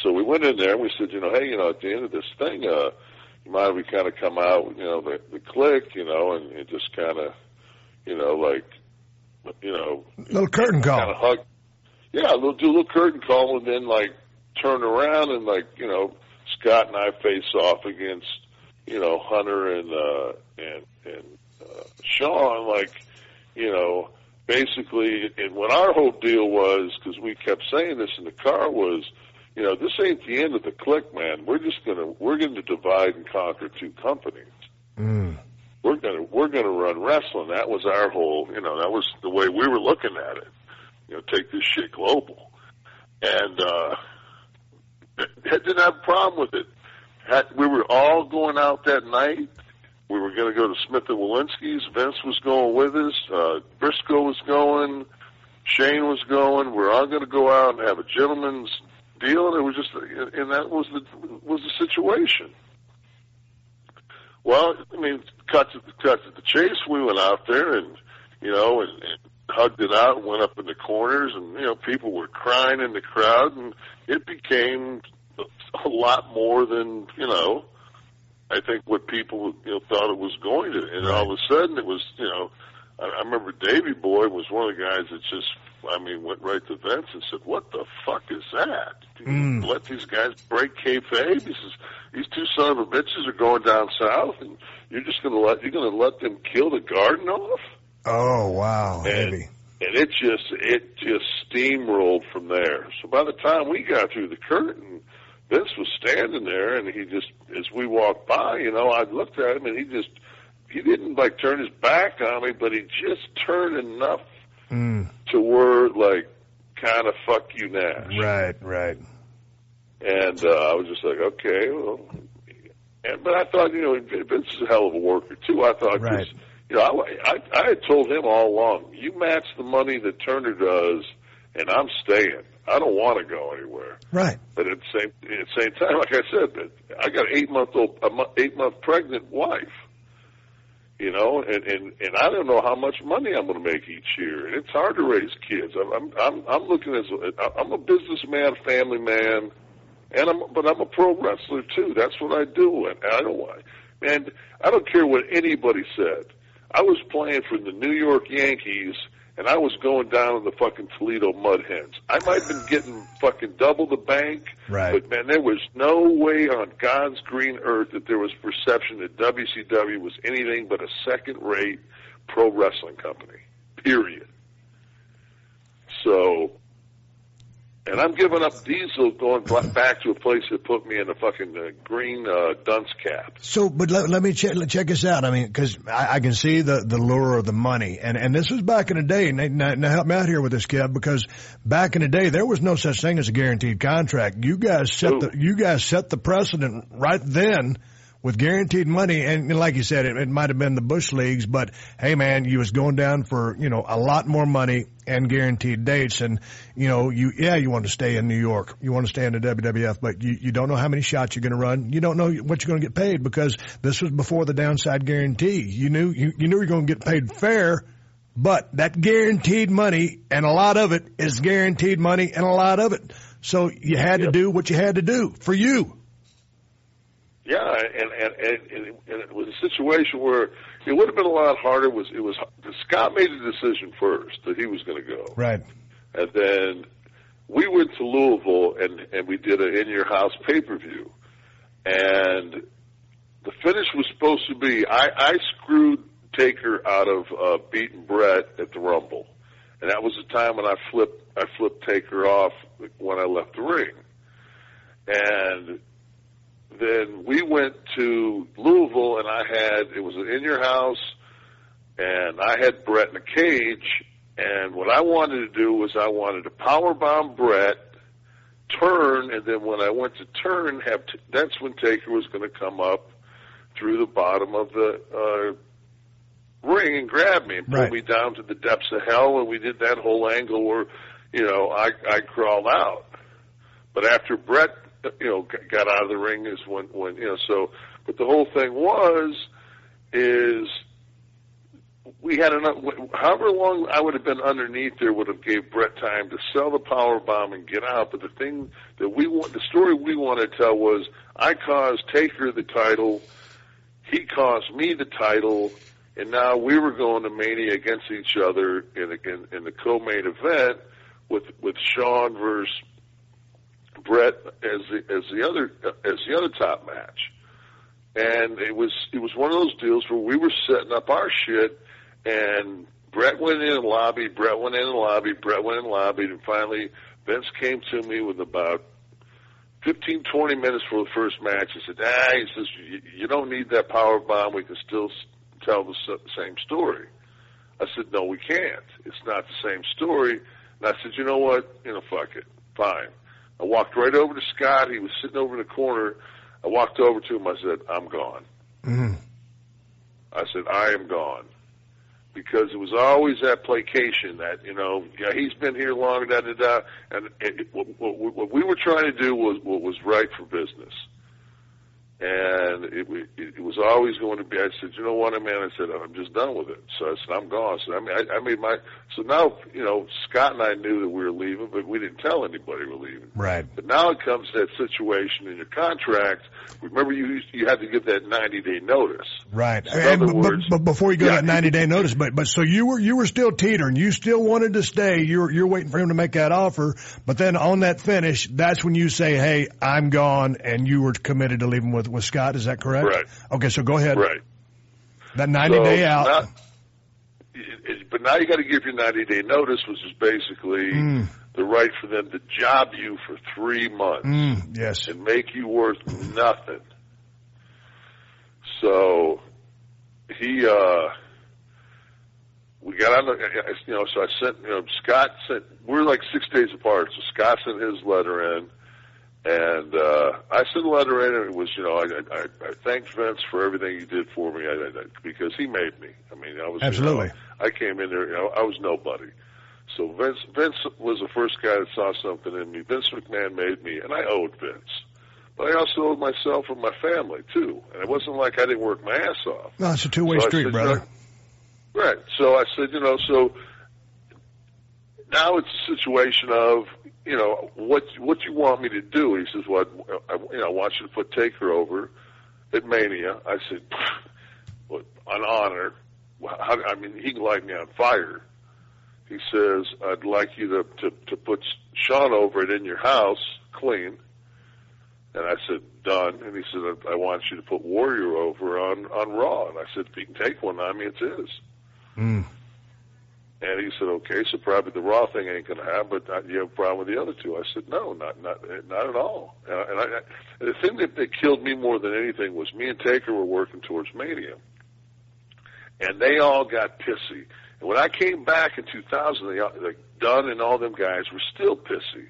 So we went in there and we said, you know, hey, you know, at the end of this thing, uh, you mind we kind of come out, you know, the, the Kliq, you know, and, and just kind of, you know, like, you know, little curtain call, kind of hug. Yeah, we'll do a little curtain call and then like turn around and like, you know, Scott and I face off against, you know, Hunter and uh, and and uh, Shawn, like, you know, basically, and what our whole deal was, because we kept saying this in the car, was, you know, this ain't the end of the Kliq, man. We're just gonna we're gonna divide and conquer two companies. Mm. We're gonna we're gonna run wrestling. That was our whole, you know, that was the way we were looking at it. You know, take this shit global, and uh, didn't have a problem with it. We were all going out that night we were going to go to Smith and Wollensky's. Vince was going with us. Uh, Briscoe was going. Shane was going. We're all going to go out and have a gentleman's deal, and it was just, and that was the was the situation. Well, I mean, cut to cut to the chase. We went out there and you know and, and hugged it out, went up in the corners, and you know people were crying in the crowd, and it became a lot more than you know I think what people you know thought it was going to, and right. all of a sudden it was you know, I, I remember Davy Boy was one of the guys that just I mean went right to Vince and said, "What the fuck is that? Mm. Let these guys break kayfabe." He says, "These two son of a bitches are going down south, and you're just going to let you're going to let them kill the garden off." Oh wow, and, heavy. And it just it just steamrolled from there. So by the time we got through the curtain Vince was standing there, and he just, as we walked by, you know, I looked at him, and he just, he didn't like turn his back on me, but he just turned enough mm. to where, like, kind of fuck you, Nash. Right, right. And uh, I was just like, okay, well, and, but I thought, you know, Vince is a hell of a worker too. I thought, right. you know, I, I, I had told him all along, you match the money that Turner does, and I'm staying. I don't want to go anywhere. Right. But at the same at the same time, like I said, I got an eight month old, a eight month pregnant wife. You know, and and and I don't know how much money I'm going to make each year, and it's hard to raise kids. I'm I'm I'm, looking as a, I'm a businessman, family man, and I'm but I'm a pro wrestler too. That's what I do, and I don't. And I don't care what anybody said. I was playing for the New York Yankees and I was going down in the fucking Toledo Mud Hens. I might have been getting fucking double the bank, Right. but man, there was no way on God's green earth that there was perception that WCW was anything but a second-rate pro wrestling company. Period. So, and I'm giving up Diesel going back to a place that put me in a fucking uh, green uh, dunce cap. So, but let, let me check, let- check this out. I mean, because I, I can see the, the lure of the money, and and this was back in the day. And now, now help me out here with this, Kev, because back in the day there was no such thing as a guaranteed contract. You guys set the you guys set the precedent right then with guaranteed money, and like you said, it, it might have been the Bush leagues, but hey, man, you was going down for you know a lot more money and guaranteed dates, and you know you yeah you want to stay in New York, you want to stay in the WWF, but you you don't know how many shots you're going to run, you don't know what you're going to get paid because this was before the downside guarantee. You knew you, you knew you were going to get paid fair. But that guaranteed money, and a lot of it is guaranteed money, and a lot of it. So you had to do what you had to do for you. Yeah, and and, and and and it was a situation where it would have been a lot harder. Was it was Scott made the decision first that he was going to go, Right. and then we went to Louisville and and we did an in your house pay per view, and the finish was supposed to be I I screwed Taker out of uh, beating Bret at the Rumble, and that was the time when I flipped I flipped Taker off when I left the ring, and then we went to Louisville and I had it was in your house and I had Bret in a cage and what I wanted to do was I wanted to power bomb Bret, turn, and then when I went to turn, have t- that's when Taker was going to come up through the bottom of the uh, ring and grab me and pull Right. me down to the depths of hell, and we did that whole angle where, you know, I I crawled out. But after Bret, you know, got out of the ring is when when you know. So, but the whole thing was is we had enough. However long I would have been underneath there would have gave Bret time to sell the power bomb and get out. But the thing that we want, the story we want to tell was, I caused Taker the title, he caused me the title, and now we were going to Mania against each other in in, in the co-main event with with Shawn versus Bret as the as the other as the other top match. And it was it was one of those deals where we were setting up our shit and Bret went in and lobbied, Bret went in and lobbied, Bret went in and lobbied, and finally Vince came to me with about fifteen twenty minutes for the first match. He said, ah, he says, you, you don't need that power bomb. We can still tell the same story. I said, no, we can't. It's not the same story. And I said, you know what? You know, fuck it. Fine. I walked right over to Scott. He was sitting over in the corner. I walked over to him. I said, I'm gone. Mm. I said, I am gone. Because it was always that placation that, you know, yeah, he's been here long, da, da, da. And it, what, what, what we were trying to do was what was right for business. And it, it, it was always going to be, I said, you know what, man? I said, I'm just done with it. So I said, I'm gone. So I mean, I, I made my, so now, you know, Scott and I knew that we were leaving, but we didn't tell anybody we were leaving. Right. But now it comes to that situation in your contract. Remember, you you had to give that 90 day notice. Right. In And, but, words- but before you go Yeah. that 90 day notice, but, but so you were, you were still teetering. You still wanted to stay. You're, you're waiting for him to make that offer. But then on that finish, that's when you say, Hey, I'm gone. And you were committed to leaving with, with Scott. Is that correct? Right. Okay. So go ahead. Right. That 90 So day out. it- it- but now you got to give your 90 day notice, which is basically Mm. the right for them to job you for three months Mm, yes. and make you worth nothing. So he, uh, we got on the, you know, so I sent, you know, Scott sent, we're like six days apart, so Scott sent his letter in, and, uh, I sent a letter in, and it was, you know, I, I, I thanked Vince for everything he did for me, I, I, because he made me. I mean, I was, you know, Absolutely. I came in there, you know, I was nobody. So Vince, Vince was the first guy that saw something in me. Vince McMahon made me, and I owed Vince. But I also owed myself and my family too. And it wasn't like I didn't work my ass off. No, it's a two way So street, said, brother. Right. So I said, you know, so now it's a situation of, you know, what what you want me to do? He says, what, I, you know, I want you to put Taker over at Mania. I said, what, an honor. How, I mean, he can light me on fire. he says, "I'd like you to to, to put Shawn over it in your house, clean." And I said, "Done." And he said, "I I want you to put Warrior over on on Raw." And I said, "If he can take one on me, it's his." Mm. And he said, "Okay, so probably the Raw thing ain't going to happen, but uh, you have a problem with the other two?" I said, "No, not not not at all." And, I, and I, the thing that, that killed me more than anything was me and Taker were working towards Mania, and they all got pissy. And when I came back in 2000, they, like Dunn and all them guys were still pissy.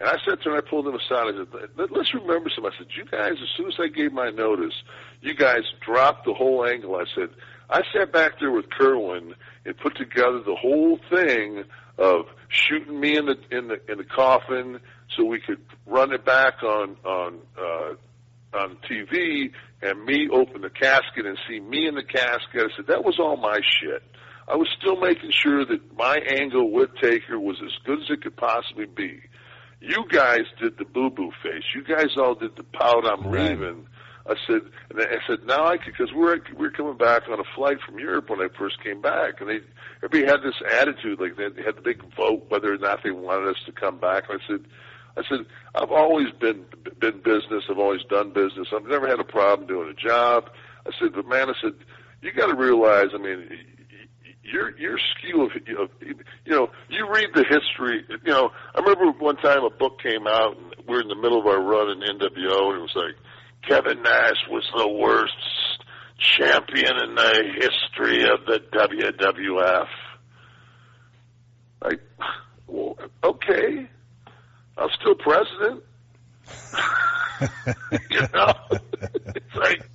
And I said to them, I pulled them aside. I said, "Let- "Let's remember something." I said, "You guys, as soon as I gave my notice, you guys dropped the whole angle." I said, "I sat back there with Kerwin and put together the whole thing of shooting me in the in the in the coffin so we could run it back on on uh, on TV and me open the casket and see me in the casket. I said that was all my shit. I was still making sure that my angle with Taker was as good as it could possibly be. You guys did the boo boo face. You guys all did the pout. I'm Right. leaving. I said, and I said, now I could, because we're we're coming back on a flight from Europe when I first came back, and they everybody had this attitude like they had the big vote whether or not they wanted us to come back. And I said, I said, I've always been been business. I've always done business. I've never had a problem doing a job. I said, but man, I said, you got to realize. I mean, your your skew of, of you know, you read the history. You know, I remember one time a book came out, and we're in the middle of our run in NWO, and it was like Kevin Nash was the worst champion in the history of the WWF. Like, well, okay, I'm still president. *laughs* you know, *laughs* it's like,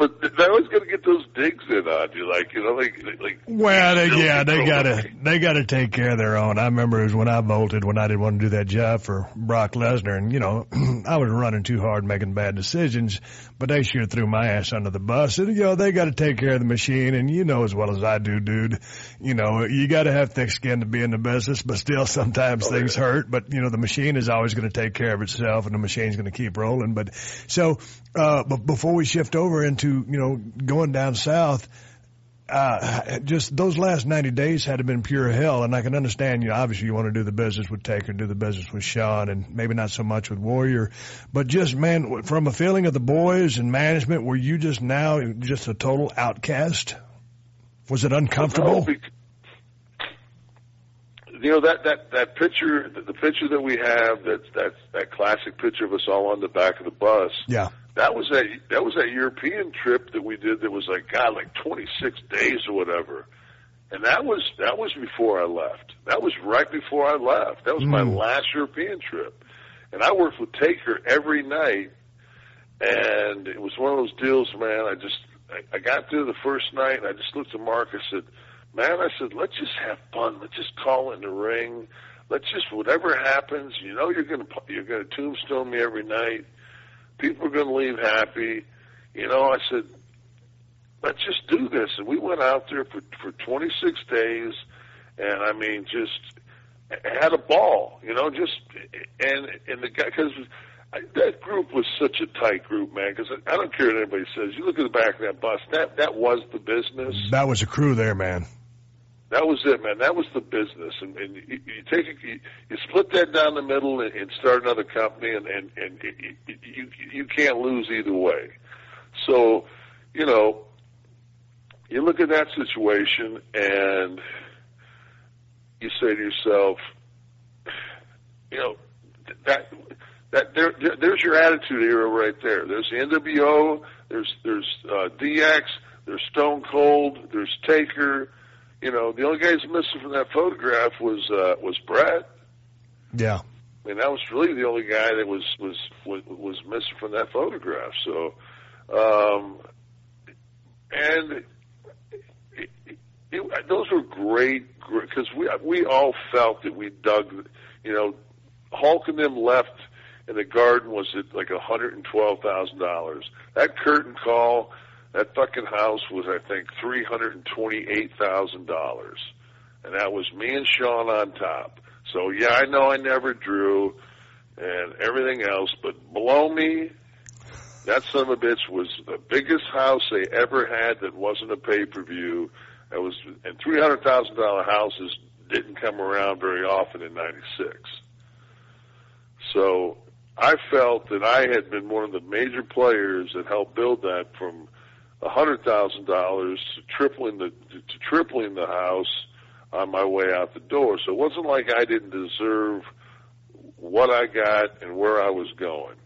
but they're always going to get those digs in on you, like you know, like like. Well, they, yeah, they gotta the- they gotta take care of their own. I remember it was when I bolted when I didn't want to do that job for Brock Lesnar, and you know *clears throat* I was running too hard, making bad decisions. But they sure threw my ass under the bus, and you know they got to take care of the machine. And you know as well as I do, dude, you know you got to have thick skin to be in the business, but still sometimes Oh, things yeah. hurt. But you know the machine is always going to take care of itself, and the machine's going to keep rolling. But so, uh, but before we shift over into you know going down south uh, just those last 90 days had to been pure hell. And I can understand, you know, obviously you want to do the business with Taker, do the business with Sean, and maybe not so much with Warrior. But just, man, from a feeling of the boys and management, were you just now just a total outcast? Was it uncomfortable? You know that that that picture, the, the picture that we have, that that that classic picture of us all on the back of the bus. Yeah. That was that that was that European trip that we did. That was like God, like 26 days or whatever. And that was that was before I left. That was right before I left. That was my Mm. last European trip. And I worked with Taker every night. And it was one of those deals, man. I just I, I got through the first night and I just looked at Mark. I said, "Man, I said, let's just have fun. Let's just call it in the ring. Let's just whatever happens. You know, you're gonna you're gonna tombstone me every night. People are gonna leave happy. You know." I said, "Let's just do this." And we went out there for for 26 days, and I mean, just had a ball. You know, just and and the guy because. That group was such a tight group, man. Because I, I don't care what anybody says. You look at the back of that bus. That that was the business. That was a crew there, man. That was it, man. That was the business, and, and you, you take it, you, you split that down the middle and, and start another company, and and, and you, you you can't lose either way. So, you know, you look at that situation, and you say to yourself, you know, that that there, there there's your attitude era right there. There's the NWO, there's there's uh, DX, there's Stone Cold, there's Taker. You know, the only guys missing from that photograph was uh, was Bret. Yeah. I mean, that was really the only guy that was was was, was missing from that photograph. So, um, and it, it, it, those were great because we we all felt that we dug. You know, Hulk and them left, and the garden was at like a hundred and twelve thousand dollars. That curtain call, that fucking house was I think three hundred and twenty eight thousand dollars, and that was me and Shawn on top. So yeah, I know I never drew and everything else, but below me, that son of a bitch was the biggest house they ever had that wasn't a pay per view. That was and three hundred thousand dollar houses didn't come around very often in '96. So I felt that I had been one of the major players that helped build that from hundred thousand dollars to tripling the to tripling the house on my way out the door. So it wasn't like I didn't deserve what I got and where I was going.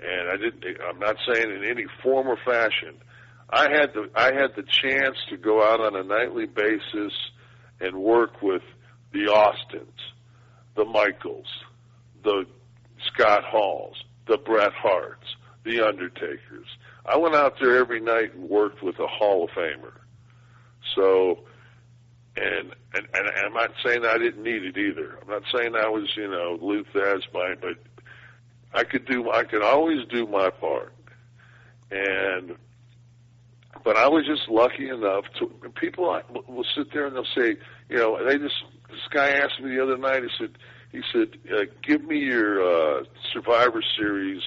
And I didn't. I'm not saying in any form or fashion. I had the I had the chance to go out on a nightly basis and work with the Austins, the Michaels, the Scott Halls, the Bret Harts, the Undertakers. I went out there every night and worked with a Hall of Famer. So, and and, and I'm not saying I didn't need it either. I'm not saying I was you know Lou Thesz, but I could do I could always do my part, and but I was just lucky enough to people will sit there and they'll say you know they just this guy asked me the other night he said he said uh, give me your uh, Survivor Series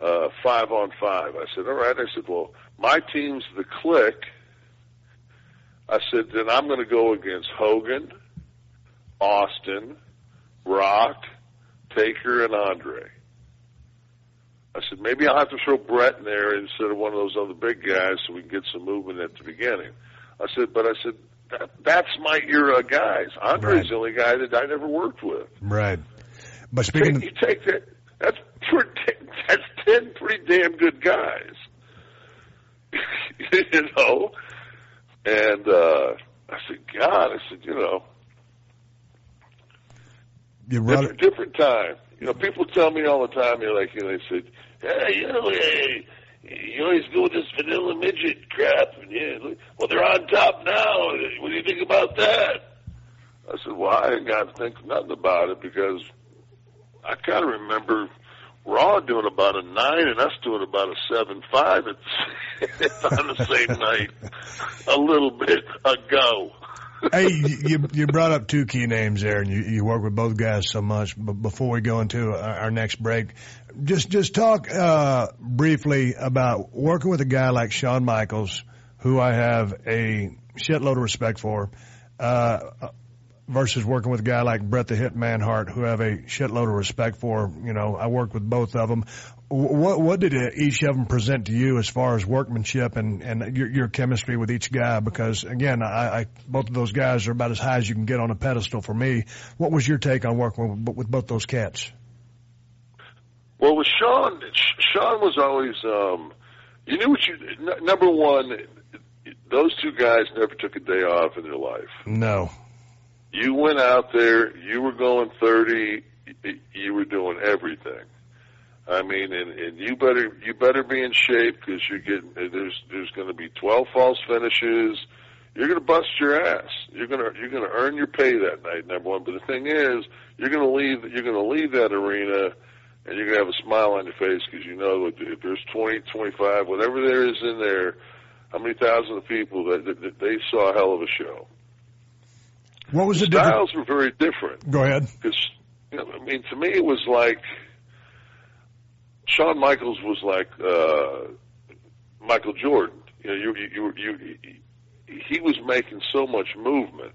Uh, five on five. I said all right. I said well my team's the Kliq. I said then I'm going to go against Hogan, Austin, Rock, Taker, and Andre. I said, maybe I'll have to throw Bret in there instead of one of those other big guys so we can get some movement at the beginning. I said, but I said, that, that's my era guys. Andre's Right. the only guy that I never worked with. Right. But speaking, Take, you take that, that's *laughs* that's ten pretty damn good guys. *laughs* you know? And, uh, I said, God, I said, you know, you run different, different time. You know, people tell me all the time, you're like, you know, they said, hey, you know, hey, you always go with this vanilla midget crap. And yeah, well, they're on top now. What do you think about that? I said, well, I ain't got to think nothing about it because I kind of remember Raw doing about a nine and us doing about a seven five at, *laughs* on the same *laughs* night a little bit ago. hey, *laughs* you you brought up two key names there, and you you work with both guys so much. But before we go into our, our next break, just just talk uh, briefly about working with a guy like Shawn Michaels, who I have a shitload of respect for, uh, versus working with a guy like Bret the Hitman Hart, who I have a shitload of respect for. You know, I worked with both of them. What what did each of them present to you as far as workmanship and and your, your chemistry with each guy? Because again, I, I both of those guys are about as high as you can get on a pedestal for me. What was your take on working with, with both those cats? Well, with Shawn, Shawn was always, um, you knew what you, n- number one, those two guys never took a day off in their life. No, You went out there, you were going 30, you were doing everything. I mean, and, and you better, you better be in shape because you're getting, there's, there's going to be 12 false finishes. You're going to bust your ass. You're going to, you're going to earn your pay that night, number one. But the thing is, you're going to leave, you're going to leave that arena and you're going to have a smile on your face because you know if there's 20, 25, whatever there is in there, how many thousands of people that, that, that they saw a hell of a show. What was the difference? Styles were very different Go ahead. because you know, I mean, to me, it was like Shawn Michaels was like uh, Michael Jordan. You know, you you you, you he was making so much movement.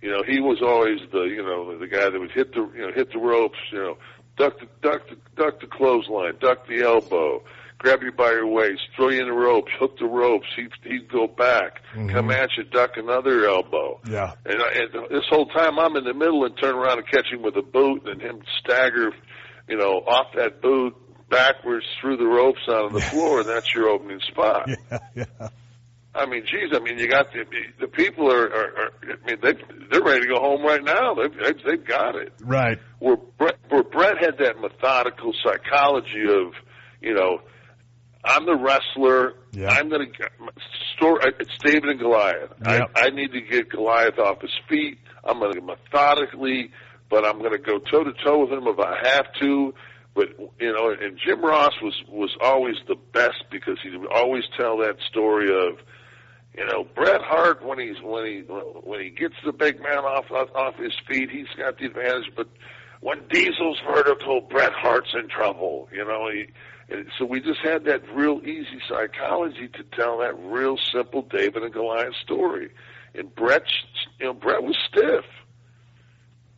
You know, he was always the you know the guy that would hit the you know hit the ropes. You know, duck the duck the duck the clothesline, duck the elbow, grab you by your waist, throw you in the ropes, hook the ropes. He'd he'd go back, mm-hmm. come at you, duck another elbow. Yeah. And, I, and this whole time I'm in the middle and turn around and catch him with a boot and him stagger, you know, off that boot backwards through the ropes onto the *laughs* floor and that's your opening spot. Yeah, yeah. I mean, geez, I mean, you got the the people are, are, are I mean, they they're ready to go home right now. They've they've, they've got it. Right. Where Bret where Bret had that methodical psychology of, you know, I'm the wrestler. Yeah. I'm gonna store. Uh, it's David and Goliath. Yep. I, I need to get Goliath off his feet. I'm gonna methodically, but I'm gonna go toe to toe with him if I have to. But you know, and Jim Ross was was always the best because he would always tell that story of, you know, Bret Hart when he's when he when he gets the big man off off, off his feet, he's got the advantage. But when Diesel's vertical, Bret Hart's in trouble. You know, he, and so we just had that real easy psychology to tell that real simple David and Goliath story. And Bret, you know, Bret was stiff.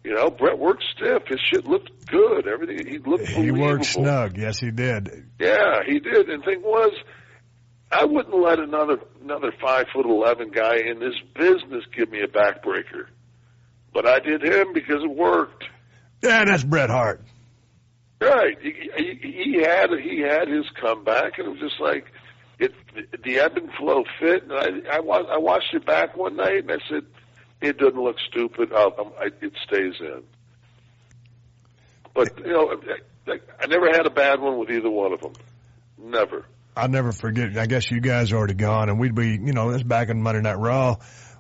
You know, Bret worked stiff. His shit looked good. Everything he looked. He worked snug. Yes, he did. Yeah, he did. And the thing was, I wouldn't let another another five foot eleven guy in this business give me a backbreaker. But I did him because it worked. Yeah, that's Bret Hart. Right. He, he, had he had his comeback, and it was just like it. The ebb and flow fit. And I I, I watched it back one night, and I said, "It doesn't look stupid. I'll, I, it stays in." But you know, I, I never had a bad one with either one of them. Never. I'll never forget. I guess you guys are already gone, and we'd be, you know, that's back in Monday Night Raw.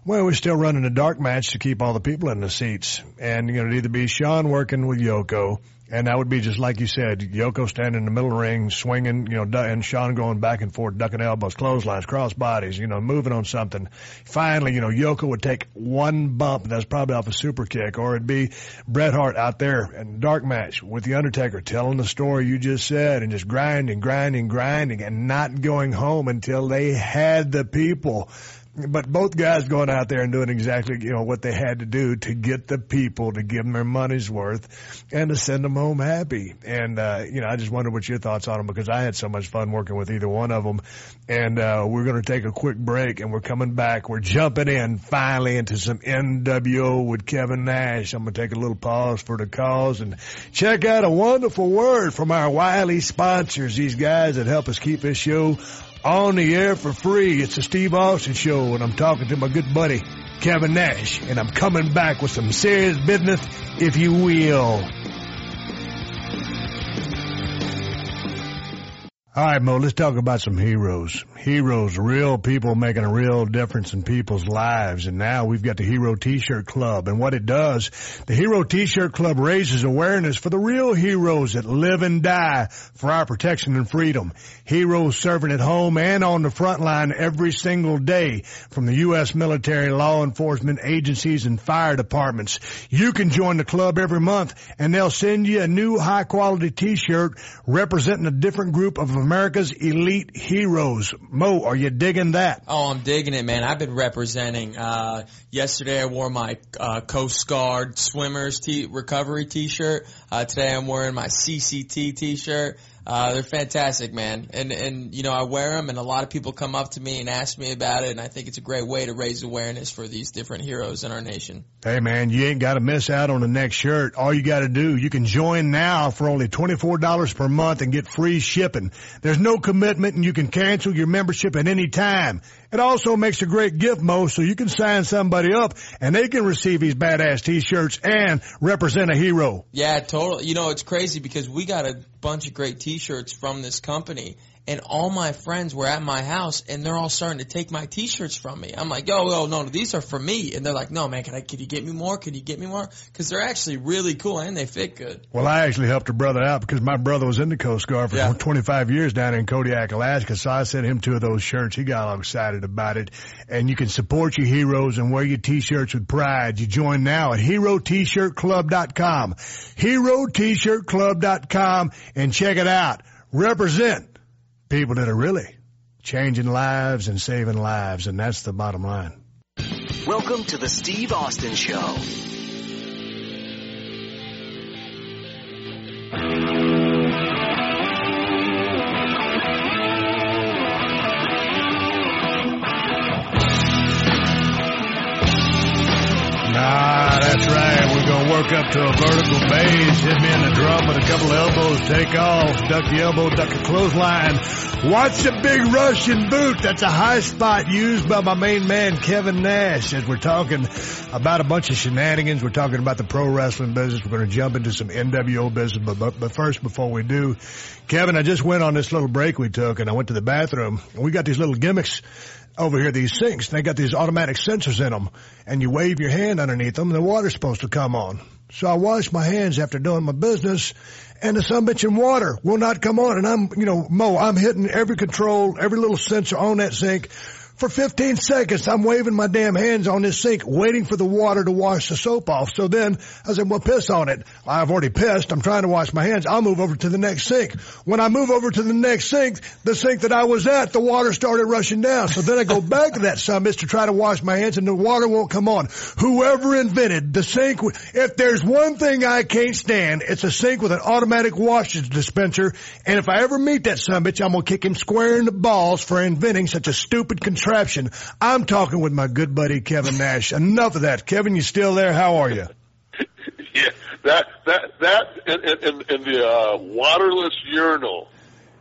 Well, we're still running a dark match to keep all the people in the seats, and you know, it'd either be Shawn working with Yoko, and that would be just like you said, Yoko standing in the middle of the ring, swinging, you know, and Shawn going back and forth, ducking elbows, clotheslines, cross bodies, you know, moving on something. Finally, you know, Yoko would take one bump, that's probably off a super kick, or it'd be Bret Hart out there in dark match with the Undertaker, telling the story you just said, and just grinding, grinding, grinding, and not going home until they had the people but both guys going out there and doing exactly you know what they had to do to get the people to give them their money's worth and to send them home happy. And uh, you know, I just wonder what your thoughts on them because I had so much fun working with either one of them. And uh, we're going to take a quick break and we're coming back. We're jumping in finally into some NWO with Kevin Nash. I'm going to take a little pause for the cause and check out a wonderful word from our Wiley sponsors. These guys that help us keep this show on the air for free. It's the Steve Austin Show, and I'm talking to my good buddy, Kevin Nash, and I'm coming back with some serious business, if you will. All right, Mo, let's talk about some heroes. Heroes, real people making a real difference in people's lives. And now we've got the Hero T-shirt Club. And what it does, the Hero T-shirt Club raises awareness for the real heroes that live and die for our protection and freedom. Heroes serving at home and on the front line every single day from the U.S. military, law enforcement agencies, and fire departments. You can join the club every month and they'll send you a new high quality T-shirt representing a different group of America's elite heroes. Mo, are you digging that? Oh, I'm digging it, man. I've been representing. Uh, yesterday I wore my uh, Coast Guard swimmers t- recovery T-shirt. Uh, today I'm wearing my CCT T-shirt. Uh, they're fantastic, man. And, and, you know, I wear them and a lot of people come up to me and ask me about it. And I think it's a great way to raise awareness for these different heroes in our nation. Hey man, you ain't got to miss out on the next shirt. All you got to do, you can join now for only $24 per month and get free shipping. There's no commitment and you can cancel your membership at any time. It also makes a great gift, Mo, so you can sign somebody up and they can receive these badass t-shirts and represent a hero. Yeah, totally. You know, it's crazy because we got a bunch of great t-shirts from this company and all my friends were at my house and they're all starting to take my t-shirts from me. I'm like, yo, yo, no, these are for me. And they're like, no, man, can I, can you get me more? Can you get me more? Cause they're actually really cool and they fit good. Well, I actually helped a brother out because my brother was in the Coast Guard for Yeah. 25 years down in Kodiak, Alaska. So I sent him two of those shirts. He got all excited about it. And you can support your heroes and wear your t-shirts with pride. You join now at HeroT-shirtClub.com. HeroT-shirtClub.com and check it out. Represent people that are really changing lives and saving lives. And that's the bottom line. Welcome to the Steve Austin Show. Up to a vertical base, hit me in the drum with a couple elbows, take off, duck the elbow, duck a clothesline. Watch the big Russian boot. That's a high spot used by my main man, Kevin Nash. As we're talking about a bunch of shenanigans, we're talking about the pro wrestling business. We're gonna jump into some NWO business, but, but, but first, before we do, Kevin, I just went on this little break we took and I went to the bathroom and we got these little gimmicks over here, these sinks, they got these automatic sensors in them, and you wave your hand underneath them, and the water's supposed to come on. So I wash my hands after doing my business, and the some bitch in water will not come on. And I'm, you know, Mo, I'm hitting every control, every little sensor on that sink For 15 seconds, I'm waving my damn hands on this sink, waiting for the water to wash the soap off. So then I said, well, piss on it. I've already pissed. I'm trying to wash my hands. I'll move over to the next sink. When I move over to the next sink, the sink that I was at, the water started rushing down. So then I go back to that summit to try to wash my hands and the water won't come on. Whoever invented the sink, if there's one thing I can't stand, it's a sink with an automatic wash dispenser. And if I ever meet that son bitch, I'm going to kick him square in the balls for inventing such a stupid contraption. I'm talking with my good buddy Kevin Nash. Enough of that. Kevin, you still there? How are you? *laughs* yeah, that that that and, and, and the uh, waterless urinal.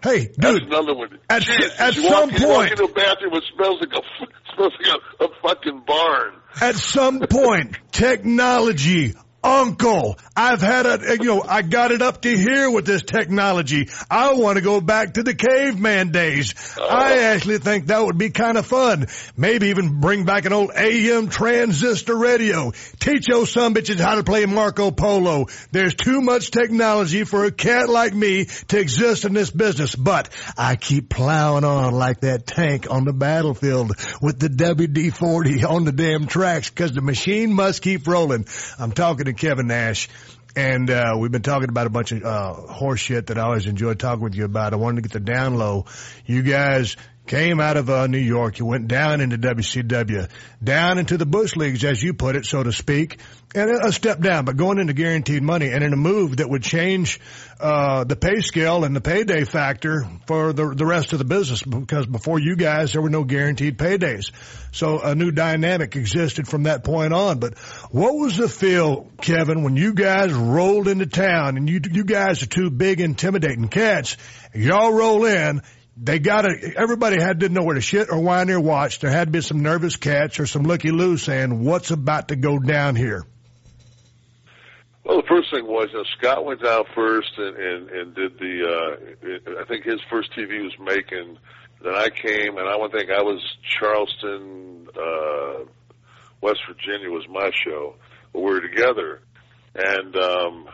Hey, dude. That's another one. At, Jeez, at you some walk, you walk point, into a bathroom, it smells like a *laughs* smells like a, a fucking barn. at some point, *laughs* technology uncle. I've had a, you know, I got it up to here with this technology. I want to go back to the caveman days. I oh. actually think that would be kind of fun. Maybe even bring back an old AM transistor radio. Teach those some bitches how to play Marco Polo. There's too much technology for a cat like me to exist in this business, but I keep plowing on like that tank on the battlefield with the WD-40 on the damn tracks because the machine must keep rolling. I'm talking to Kevin Nash. And uh, we've been talking about a bunch of uh, horse shit that I always enjoy talking with you about. I wanted to get the down low. You guys came out of uh, New York. You went down into WCW, down into the Bush leagues, as you put it, so to speak, and a step down, but going into guaranteed money and in a move that would change uh, the pay scale and the payday factor for the the rest of the business. Because before you guys, there were no guaranteed paydays, so a new dynamic existed from that point on. But what was the feel, Kevin, when you guys rolled into town and you you guys are two big intimidating cats? Y'all roll in they got to, everybody had to know where to shit or whine or watch. There had to be some nervous cats or some looky loo saying, what's about to go down here? Well, the first thing was, you know, Scott went down first and, and, and did the, uh, I think his first TV was Macon. Then I came and I would think I was Charleston, uh, West Virginia was my show. We were together. And, um,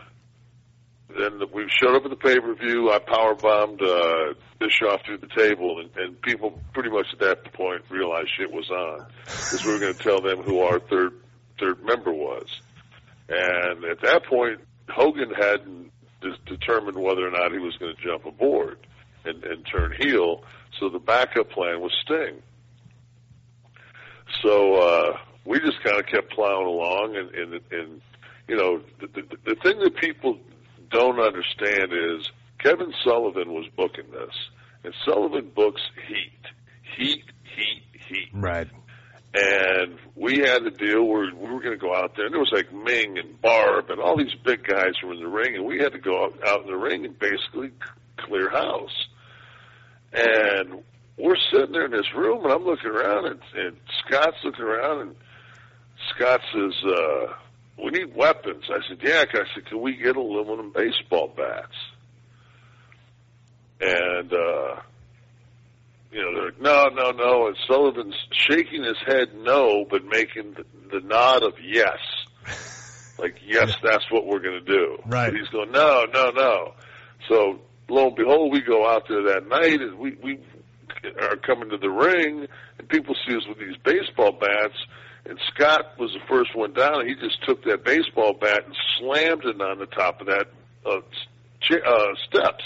then we showed up at the pay per view. I power bombed uh, Bischoff through the table, and, and people pretty much at that point realized shit was on because we were going to tell them who our third third member was. And at that point, Hogan hadn't de- determined whether or not he was going to jump aboard and, and turn heel. So the backup plan was Sting. So uh, we just kind of kept plowing along, and and, and you know the, the the thing that people don't understand is Kevin Sullivan was booking this, and Sullivan books heat, heat, heat, heat. Right. And we had a deal where we were going to go out there, and there was like Meng and Barb and all these big guys were in the ring, and we had to go out, out in the ring and basically clear house. And we're sitting there in this room, and I'm looking around, and, and Scott's looking around, and Scott says, uh, we need weapons. I said, yeah. I said, can we get aluminum baseball bats? And, uh, you know, they're like, no, no, no. And Sullivan's shaking his head no, but making the, the nod of yes. Like, yes, that's what we're going to do. Right. But he's going, no, no, no. So, lo and behold, we go out there that night and we, we are coming to the ring and people see us with these baseball bats and Scott was the first one down. And he just took that baseball bat and slammed it on the top of that uh, ch- uh, steps.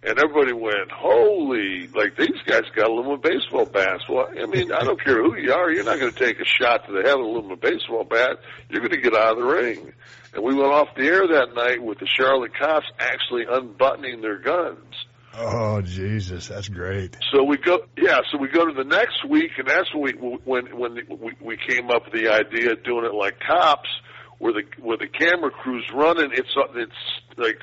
And everybody went, holy, like these guys got aluminum baseball bats. Well, I mean, I don't care who you are. You're not going to take a shot to the head with a aluminum baseball bat. You're going to get out of the ring. And we went off the air that night with the Charlotte cops actually unbuttoning their guns. Oh, Jesus. That's great. So we go, yeah. So we go to the next week, and that's when we when when we, we came up with the idea of doing it like cops, where the where the camera crew's running. It's it's like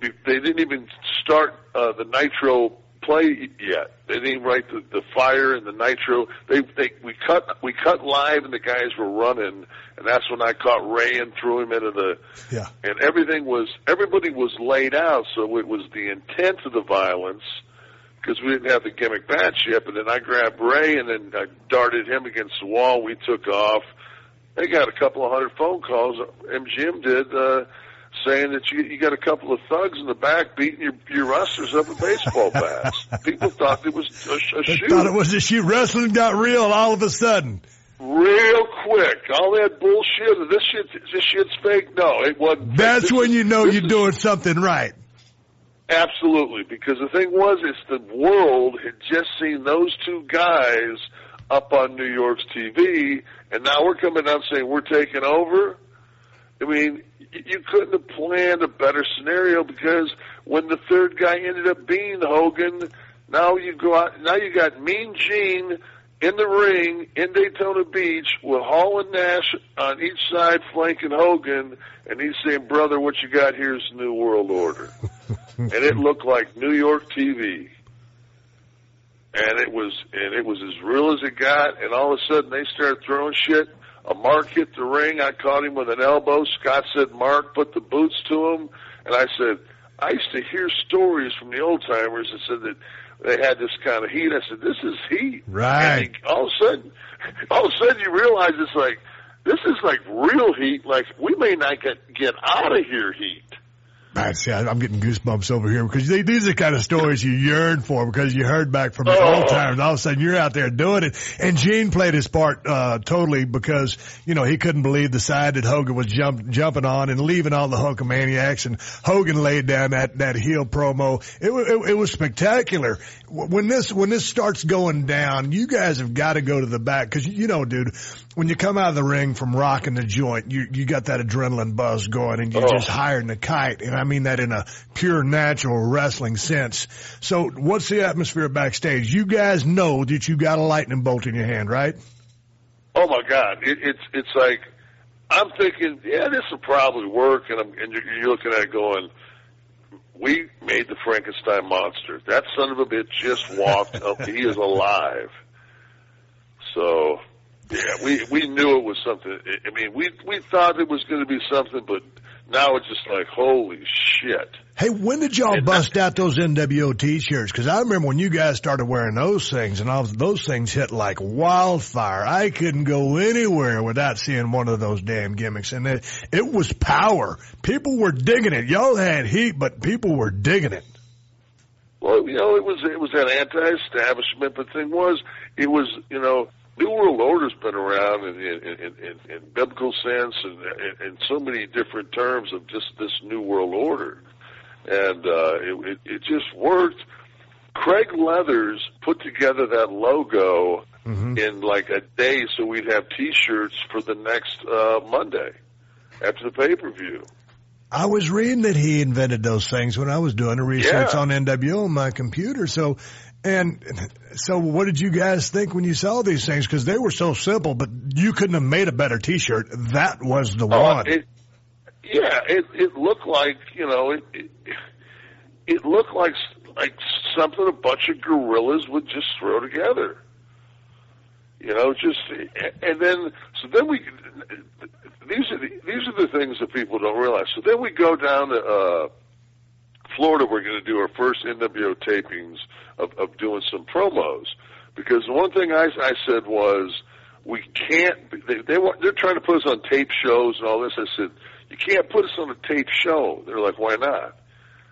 they didn't even start uh, the nitro play yet. They didn't write the, the fire and the nitro. They they we cut we cut live, and the guys were running, and that's when I caught Ray and threw him into the Yeah. and everything was everybody was laid out, so it was the intent of the violence because we didn't have the gimmick match yet. But then I grabbed Ray and then I darted him against the wall. We took off. They got a couple of hundred phone calls. MGM did uh, saying that you you got a couple of thugs in the back beating your your wrestlers up with baseball bats. *laughs* People thought it was a, a They shoot. thought it was a shoot. Wrestling got real all of a sudden. real quick. All that bullshit. This shit, this shit's fake. No, it wasn't. That's This when you know you're doing something right. Absolutely, because the thing was, is the world had just seen those two guys up on New York's TV, and now we're coming out saying we're taking over. I mean, you couldn't have planned a better scenario because when the third guy ended up being Hogan, now you go out, now you got Mean Gene in the ring in Daytona Beach with Hall and Nash on each side flanking Hogan, and he's saying, "Brother, what you got here is New World Order." *laughs* and it looked like New York TV. And it was, and it was as real as it got. And all of a sudden, they started throwing shit. A Mark hit the ring. I caught him with an elbow. Scott said, "Mark, put the boots to him." And I said, "I used to hear stories from the old timers that said that they had this kind of heat." I said, "This is heat." Right. And he- all of a sudden, *laughs* all of a sudden, you realize it's like this is like real heat. Like we may not get get out of here heat. Man, see, I- I'm getting goosebumps over here because they, these are the kind of stories you yearn for because you heard back from the Oh. old timers. All of a sudden, you're out there doing it, and Gene played his part uh, totally because you know he couldn't believe the side that Hogan was jump, jumping on and leaving all the Hulkamaniacs, and Hogan laid down that that heel promo. It, it, it was spectacular. When this when this starts going down, you guys have got to go to the back because you know, dude. When you come out of the ring from rocking the joint, you you got that adrenaline buzz going, and you're Oh. just higher than a kite. And I mean that in a pure natural wrestling sense. So what's the atmosphere backstage? You guys know that you got a lightning bolt in your hand, right? Oh my God! It, it's it's like I'm thinking, yeah, this will probably work, and I'm and you're, you're looking at it going, we made the Frankenstein monster. That son of a bitch just walked up. He is *laughs* alive. So, yeah, we we knew it was something. I- mean, we we thought it was going to be something, but now it's just like, holy shit. Hey, when did y'all And bust out those NWO t-shirts? Because I remember when you guys started wearing those things, and all those things hit like wildfire. I couldn't go anywhere without seeing one of those damn gimmicks, and it it was power. People were digging it. Y'all had heat, but people were digging it. Well, you know, it was it was that anti-establishment, the thing was, it was you know, New World Order's been around in in, in, in, in biblical sense and in, so many different terms of just this New World Order, and uh, it, it it just worked. Craig Leathers put together that logo in like a day, so we'd have T-shirts for the next uh, Monday after the pay-per-view. I was reading that he invented those things when I was doing the research Yeah. on NWO on my computer. So, and so what did you guys think when you saw these things? Because they were so simple, but you couldn't have made a better T-shirt. That was the Oh, one. it, yeah, it it looked like you know it it, it looked like like something a bunch of gorillas would just throw together. You know, just and then so then we these are the, these are the things that people don't realize. So then we go down to uh, Florida. We're going to do our first NWO tapings of, of doing some promos because the one thing I, I said was we can't. They, they want they're trying to put us on tape shows and all this. I said you can't put us on a tape show. They're like, why not?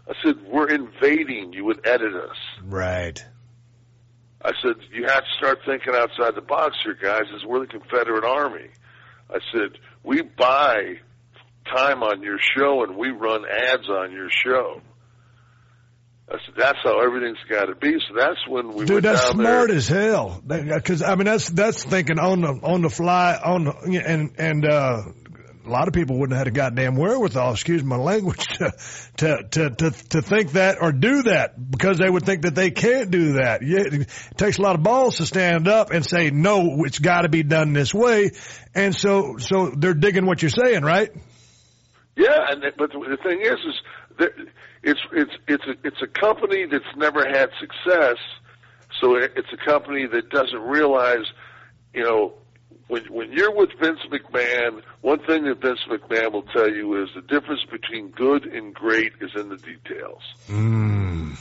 I said we're invading. You would edit us. right. I said, you have to start thinking outside the box here, guys, as we're the Confederate Army. I said, we buy time on your show and we run ads on your show. I said, that's how everything's got to be. So that's when we Dude, that's smart there. as hell. Because I mean, that's that's thinking on the on the fly on the and and uh, a lot of people wouldn't have had a goddamn wherewithal, excuse my language, *laughs* to to to to, to think that or do that because they would think that they can't do that. Yeah, it takes a lot of balls to stand up and say no, it's got to be done this way, and so so they're digging what you're saying, right? Yeah, and it- but the the thing is, is that it's it's it's a it's a company that's never had success, so it's a company that doesn't realize, you know, when when you're with Vince McMahon, one thing that Vince McMahon will tell you is the difference between good and great is in the details, Mm,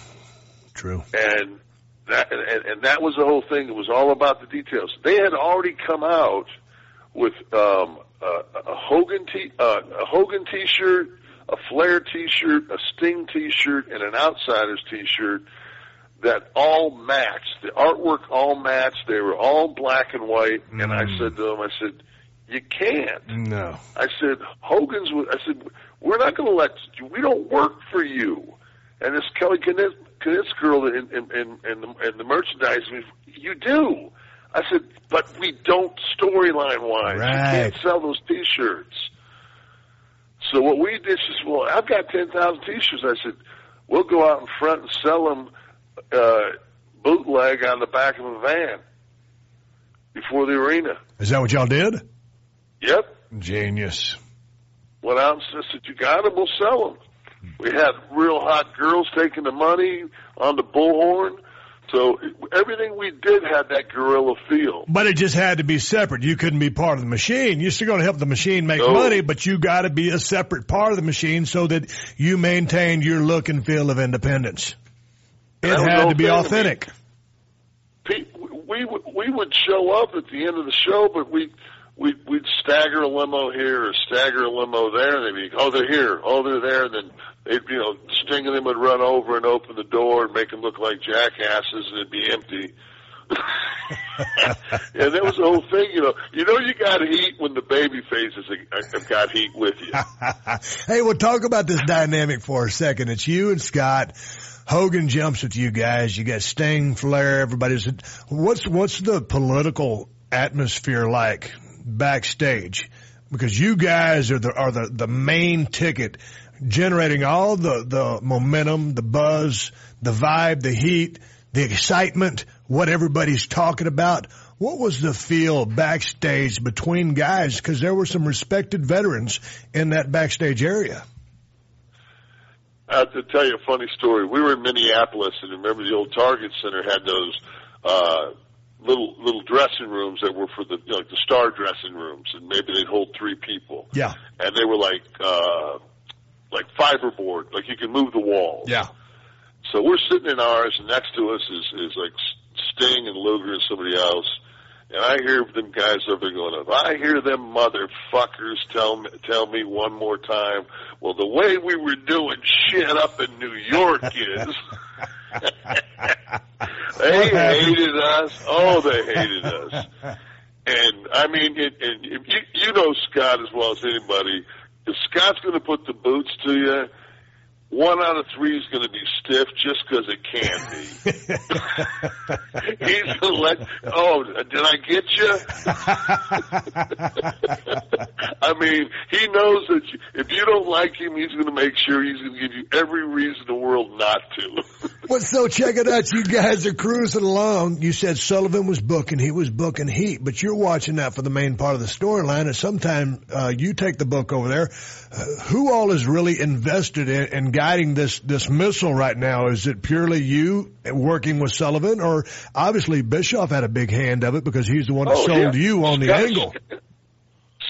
true. and that and, and that was the whole thing. It was all about the details. They had already come out with um, a, a Hogan t uh, a Hogan T-shirt, a Flair T-shirt, a Sting T-shirt, and an Outsiders T-shirt that all matched. The artwork all matched. They were all black and white. And I Mm. said to them, I said, "You can't." No. I said, "Hogan's." I said, "We're not going to let. you. We don't work for you." And this Kelly Knitz, Knitz girl in in in, in, the, in the merchandising, you do. I said, but we don't storyline wise. Right. You can't sell those T-shirts. So what we did is, well, I've got ten thousand T-shirts. I said, we'll go out in front and sell them uh, bootleg on the back of a van before the arena. Is that what y'all did? Yep. Genius. Went out and said, you got them, we'll sell them. We had real hot girls taking the money on the bullhorn. So everything we did had that guerrilla feel. But it just had to be separate. You couldn't be part of the machine. You're still going to help the machine make No. money, but you got to be a separate part of the machine so that you maintain your look and feel of independence. It had to be authentic. We would we would show up at the end of the show, but we we we'd stagger a limo here or stagger a limo there, and they'd be oh they're here, oh they're there, and then they'd you know Sting and them would run over and open the door and make them look like jackasses, and it'd be empty. *laughs* and that was the whole thing, you know. You know, you got heat when the baby faces have got heat with you. *laughs* hey, we'll talk about this dynamic for a second. It's you and Scott. Hogan jumps with you guys. You got Sting, Flair, everybody's. What's what's the political atmosphere like backstage? Because you guys are the are the the main ticket, generating all the the momentum, the buzz, the vibe, the heat, the excitement, what everybody's talking about. What was the feel backstage between guys? Because there were some respected veterans in that backstage area. I have to tell you a funny story. We were in Minneapolis, and remember the old Target Center had those uh, little little dressing rooms that were for the you know, like the star dressing rooms, and maybe they'd hold three people. Yeah. and they were like uh, like fiberboard, like you can move the walls. Yeah. So we're sitting in ours, and next to us is is like Sting and Luger and somebody else. And I hear them guys over there going, if I hear them motherfuckers tell me, tell me one more time, well, the way we were doing shit up in New York is, *laughs* they hated us. Oh, they hated us. *laughs* And I mean, it, and you, you know Scott as well as anybody. Scott's going to put the boots to you, one out of three is going to be stiff just because it can be. *laughs* He's going to let. Oh, did I get you? *laughs* I mean, he knows that you, if you don't like him, he's going to make sure he's going to give you every reason in the world not to. *laughs* Well, so check it out. You guys are cruising along. You said Sullivan was booking, he was booking heat, but you're watching that for the main part of the storyline. And sometime uh, you take the book over there. Uh, who all is really invested in, in guiding this this missile right now? Is it purely you working with Sullivan, or obviously Bischoff had a big hand of it because he's the one that Oh, sold yeah. you on the angle?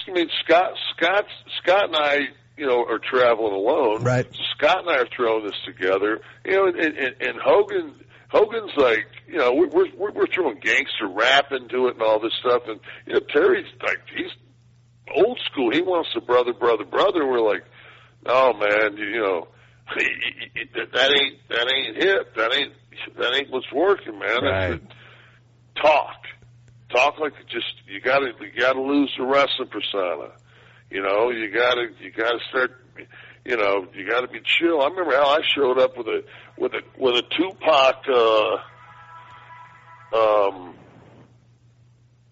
I mean, Scott, Scott, Scott and I, you know, are traveling alone. Right. Scott and I are throwing this together. You know, and, and, and Hogan, Hogan's like, you know, we're, we're we're throwing gangster rap into it and all this stuff, and you know, Terry's like, he's old school. He wants the brother, brother, brother. We're like, no, man, you, you know, that that ain't that ain't hip. That ain't that ain't what's working, man. Right. Talk, talk like just you got to you got to lose the wrestling persona. You know, you got to you got to start. You know, you got to be chill. I remember how I showed up with a with a with a Tupac uh, um,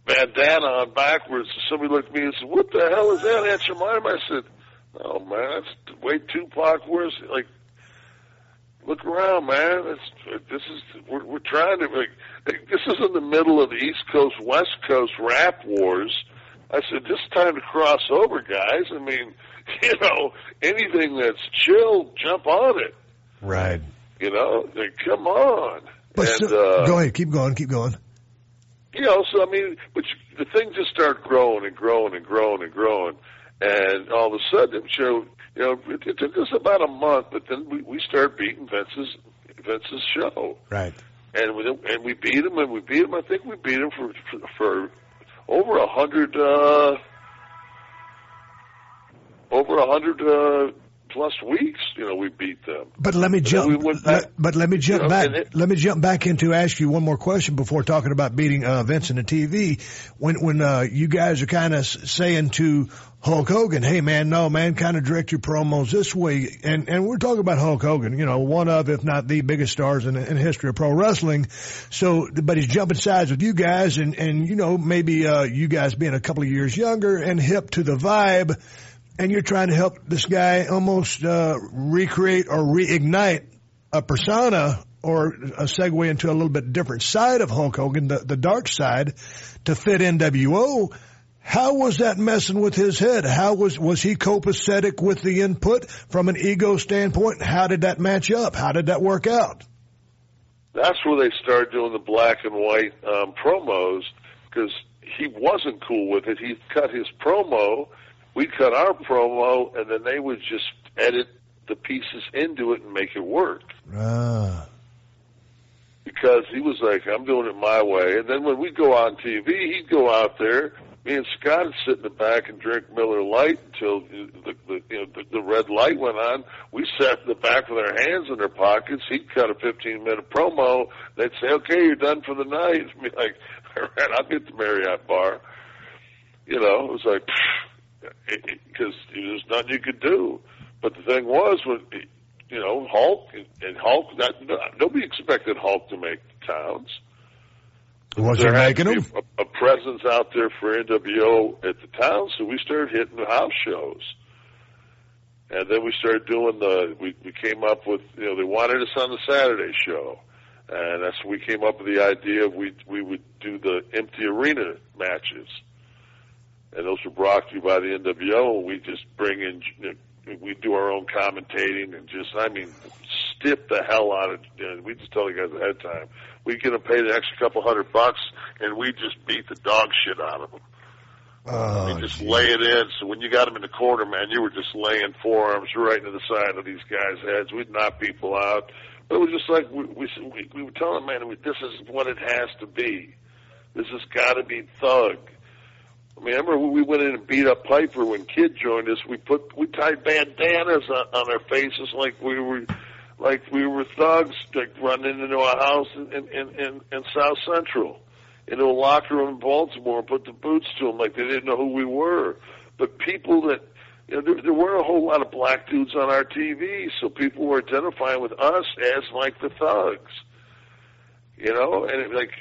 bandana on backwards. Somebody looked at me and said, "What the hell is that?" Answer mine. I said, "Oh man, that's the way Tupac wears." it." Like, look around, man. It's, this is we're, we're trying to like. This is in the middle of the East Coast West Coast rap wars. I said, "This is time to cross over, guys." I mean, *laughs* you know, anything that's chill, jump on it. Right. You know, like, come on. But and, so, uh, go ahead, keep going, keep going. you know, so I mean, but you, the thing just started growing and growing and growing and growing, and all of a sudden, it showed, you know, it, it took us about a month, but then we we started beating Vince's Vince's show, Right. and we and we beat him, and we beat him. I think we beat him for for, for over a hundred, uh, over a hundred uh, plus weeks, you know, we beat them. But let me then jump. we let- but let me jump you know, back. and it- let me jump back into ask you one more question before talking about beating uh, Vince in the TV. When when uh, you guys are kind of saying to Hulk Hogan, "Hey man, no man, kind of direct your promos this way," and and we're talking about Hulk Hogan, you know, one of if not the biggest stars in, in the history of pro wrestling. So, but he's jumping sides with you guys, and and you know maybe uh, you guys being a couple of years younger and hip to the vibe and you're trying to help this guy almost uh, recreate or reignite a persona or a segue into a little bit different side of Hulk Hogan, the, the dark side, to fit NWO. How was that messing with his head? How was was he copacetic with the input from an ego standpoint? How did that match up? How did that work out? that's where they started doing the black and white um, promos because he wasn't cool with it. He cut his promo, we cut our promo, and then they would just edit the pieces into it and make it work. Ah, Because he was like, I'm doing it my way. And then when we'd go on TV, he'd go out there. Me and Scott would sit in the back and drink Miller Lite until the, the you know the, the red light went on. We sat in the back with our hands in our pockets. He'd cut a 15 minute promo. They'd say, "Okay, you're done for the night." *laughs* I'd be like, "All right, I'll get the Marriott bar." You know, it was like because there's nothing you could do. But the thing was, when you know Hulk and, Hulk, that nobody expected Hulk to make the towns was he there had making them? A, a presence out there for NWO at the town, so we started hitting the house shows. And then we started doing the, we, we came up with, you know, they wanted us on the Saturday show. And that's when we came up with the idea of we, we would do the empty arena matches. And those were brought to you by the NWO, we just bring in, you know, we do our own commentating and just, I mean, stip the hell out of, you know, we just tell the guys ahead of time we get them paid an extra couple hundred bucks, and we just beat the dog shit out of them. Oh, we just lay it in. So when you got them in the corner, man, you were just laying forearms right into the side of these guys' heads. We'd knock people out. But it was just like we we we, we were telling them, man, this is what it has to be. This has got to be thug. Remember we went in and beat up Piper when Kid joined us. We put we tied bandanas on, on our faces like we were like we were thugs, like running into a house in in in, in South Central, into a locker room in Baltimore, and put the boots to them like they didn't know who we were. But people that you know, there, there weren't a whole lot of black dudes on our TV, so people were identifying with us as like the thugs. You know, and it, like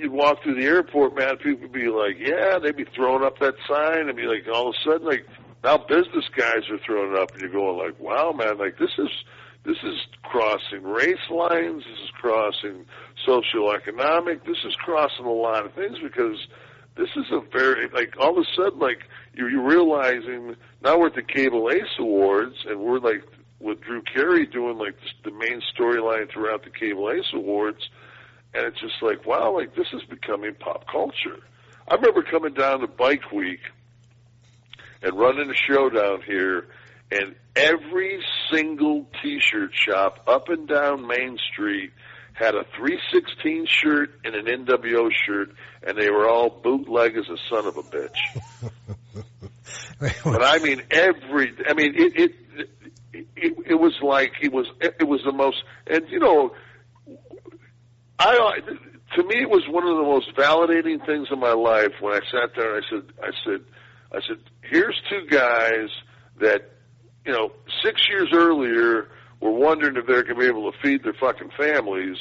you'd walk through the airport, man, people would be like, yeah, they'd be throwing up that sign, and be like, all of a sudden, like now business guys are throwing it up, and you're going like, wow, man, like this is this is crossing race lines. This is crossing social economic. This is crossing a lot of things because this is a very like all of a sudden like you're, you're realizing now we're at the Cable Ace Awards and we're like with Drew Carey doing like the main storyline throughout the Cable Ace Awards, and it's just like wow, like this is becoming pop culture. I remember coming down to Bike Week and running a show down here and every single t-shirt shop up and down Main Street had a 316 shirt and an NWO shirt, and they were all bootleg as a son of a bitch. *laughs* but I mean, every, I mean, it, it, it, it was like, it was, it was the most, and you know, I, uh, to me, it was one of the most validating things in my life when I sat there and I said, I said, I said, here's two guys that you know, six years earlier were wondering if they're going to be able to feed their fucking families.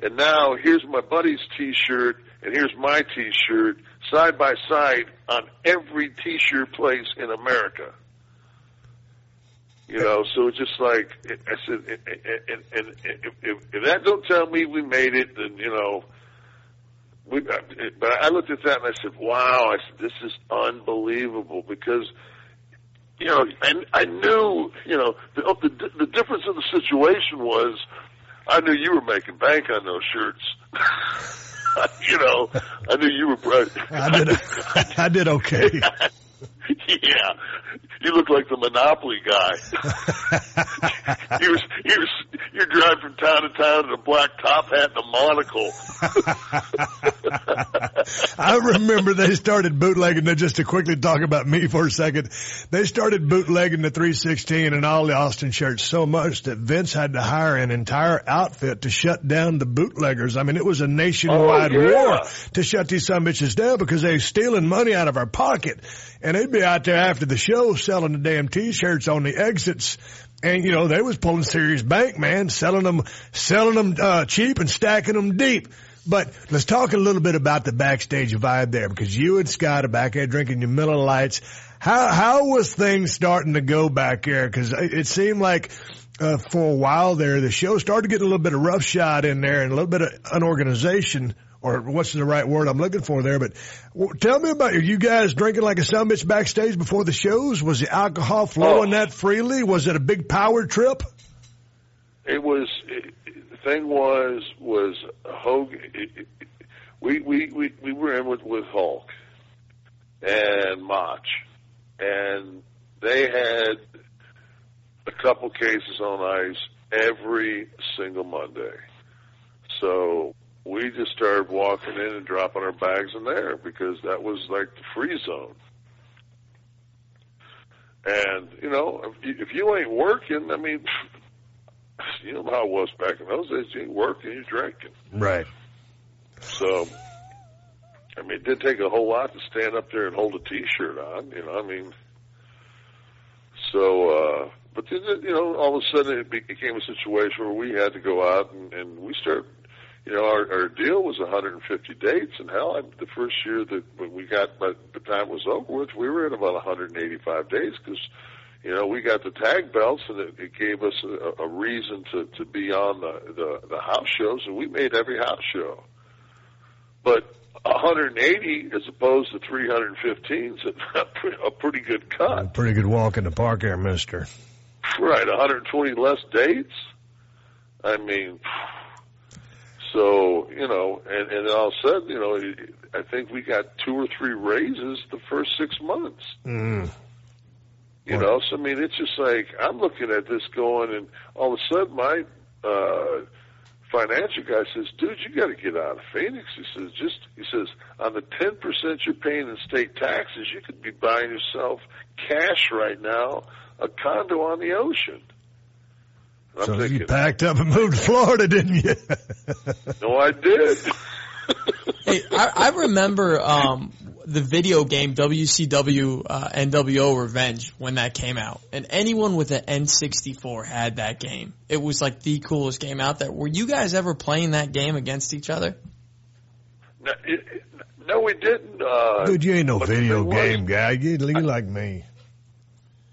And now here's my buddy's t-shirt and here's my t-shirt side by side on every t-shirt place in America. You know, so it's just like, I said, and, and, and if, if, if that don't tell me we made it, then, you know, we, but I looked at that and I said, wow, I said, this is unbelievable because you know, and I knew, you know, the, oh, the the difference in the situation was, I knew you were making bank on those shirts. *laughs* you know, I knew you were. I did. I did okay. *laughs* *laughs* yeah, you look like the Monopoly guy. *laughs* you was, you was, you're driving from town to town in a black top hat and a monocle. *laughs* I remember they started bootlegging. Now, Just to quickly talk about me for a second, they started bootlegging the 316 and all the Austin shirts so much that Vince had to hire an entire outfit to shut down the bootleggers. I mean, it was a nationwide Oh, yeah. war to shut these some bitches down because they were stealing money out of our pocket, and they'd be out there after the show selling the damn t-shirts on the exits. And you know they was pulling serious bank, man, selling them, selling them uh, cheap and stacking them deep. But let's talk a little bit about the backstage vibe there, because you and Scott are back there drinking your Miller Lites. How how was things starting to go back there? Because it seemed like uh, for a while there, the show started getting a little bit of roughshod in there and a little bit of unorganization, or what's the right word I'm looking for there. But tell me about you guys drinking like a son bitch backstage before the shows. Was the alcohol flowing Oh. that freely? Was it a big power trip? It was it, the thing was was Hogan. It, it, we we we we were in with with Hulk and Mach, and they had a couple cases on ice every single Monday. So we just started walking in and dropping our bags in there because that was like the free zone. And you know, if you, if you ain't working, I mean, *sighs* you know how it was back in those days. You ain't working, you're drinking. Right. So, I mean, it didn't take a whole lot to stand up there and hold a T-shirt on. You know, I mean, so, uh, but then, you know, all of a sudden it became a situation where we had to go out and, and we started. You know, our, our deal was 150 dates, and hell, I, the first year that when we got, by the time it was over with, we were at about 185 days because, you know, we got the tag belts, and it, it gave us a, a reason to to be on the, the the house shows, and we made every house show. But 180 as opposed to 315 is a, *laughs* a pretty good cut. Pretty good walk in the park there, mister. Right, 120 less dates. I mean, so you know, and and all of a sudden, you know, I think we got two or three raises the first six months. Mm. You Right. know, so I mean, it's just like I'm looking at this going, and all of a sudden, my uh, financial guy says, "Dude, you got to get out of Phoenix." He says, "Just," he says, "on the ten percent you're paying in state taxes, you could be buying yourself cash right now, a condo on the ocean." And I'm So you packed up and moved to Florida, didn't you? "No, I did." *laughs* Hey, I, I remember um, the video game WCW uh, NWO Revenge when that came out, and anyone with an N64 had that game. It was like the coolest game out there. Were you guys ever playing that game against each other? no, it, it- no, we didn't. Uh, Dude, you ain't no video thing was- game guy. You, you like me.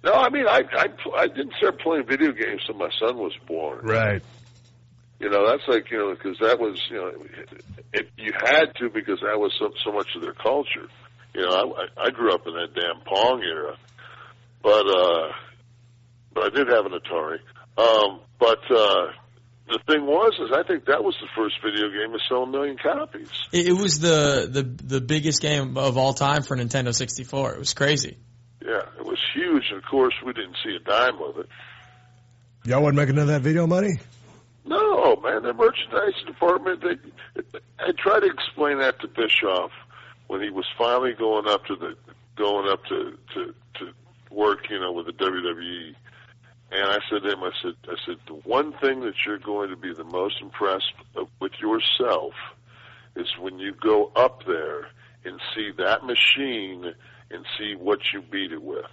No, I mean, I, I I didn't start playing video games until my son was born. Right. You know, that's like you know because that was you know it, you had to because that was so, so much of their culture. You know, I, I grew up in that damn Pong era, but uh, but I did have an Atari. Um, but uh, the thing was, is I think that was the first video game to sell a million copies. It, it was the, the the biggest game of all time for Nintendo 64. It was crazy. Yeah, it was huge, and of course we didn't see a dime of it. Y'all wasn't making none of that video money? No, man, the merchandise department. They, I tried to explain that to Bischoff when he was finally going up to the going up to to to work, you know, with the WWE. And I said to him, I said, I said, the one thing that you're going to be the most impressed with yourself is when you go up there and see that machine and see what you beat it with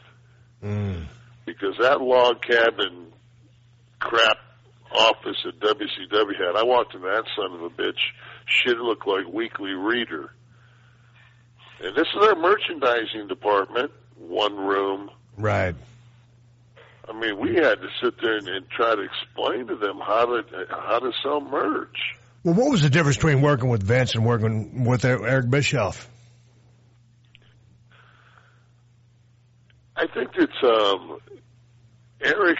Mm. because that log cabin crap office at WCW had. I walked in that son of a bitch. Shit looked like Weekly Reader. And this is our merchandising department, one room. Right. I mean, we had to sit there and, and try to explain to them how to how to sell merch. Well, what was the difference between working with Vince and working with Eric Bischoff? I think that um, Eric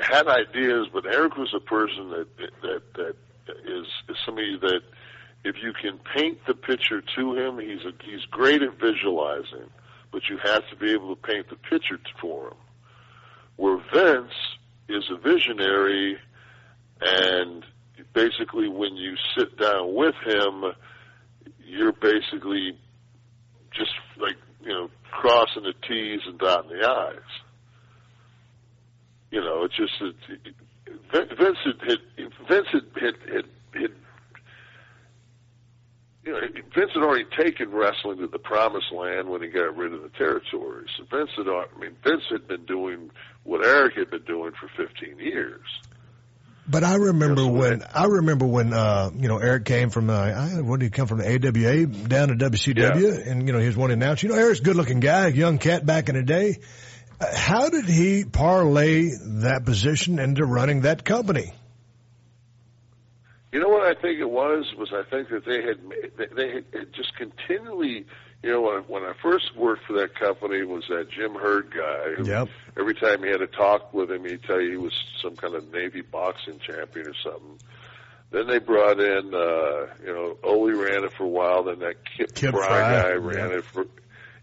had ideas, but Eric was a person that that that is, is somebody that if you can paint the picture to him, he's a, he's great at visualizing, but you have to be able to paint the picture for him. Where Vince is a visionary, and basically when you sit down with him, you're basically just like you know crossing the T's and dotting the I's. You know, it's just it, Vince had, had Vince had, had, had, had you know, Vince had already taken wrestling to the promised land when he got rid of the territories. So Vince had, I mean, Vince had been doing what Eric had been doing for 15 years. But I remember when I remember when uh, you know Eric came from uh, when did he come from the AWA down to WCW, Yeah. and you know he was one announced. You know Eric's a good looking guy, young cat back in the day. Uh, how did he parlay that position into running that company? You know what I think it was was I think that they had they- had just continually. You know, when I, when I first worked for that company, was that Jim Herd guy. Who, Yep. Every time you had a talk with him, he'd tell you he was some kind of Navy boxing champion or something. Then they brought in, uh, you know, Ole ran it for a while. Then that Kip, Kip Frey, Frey, guy ran yeah. it for.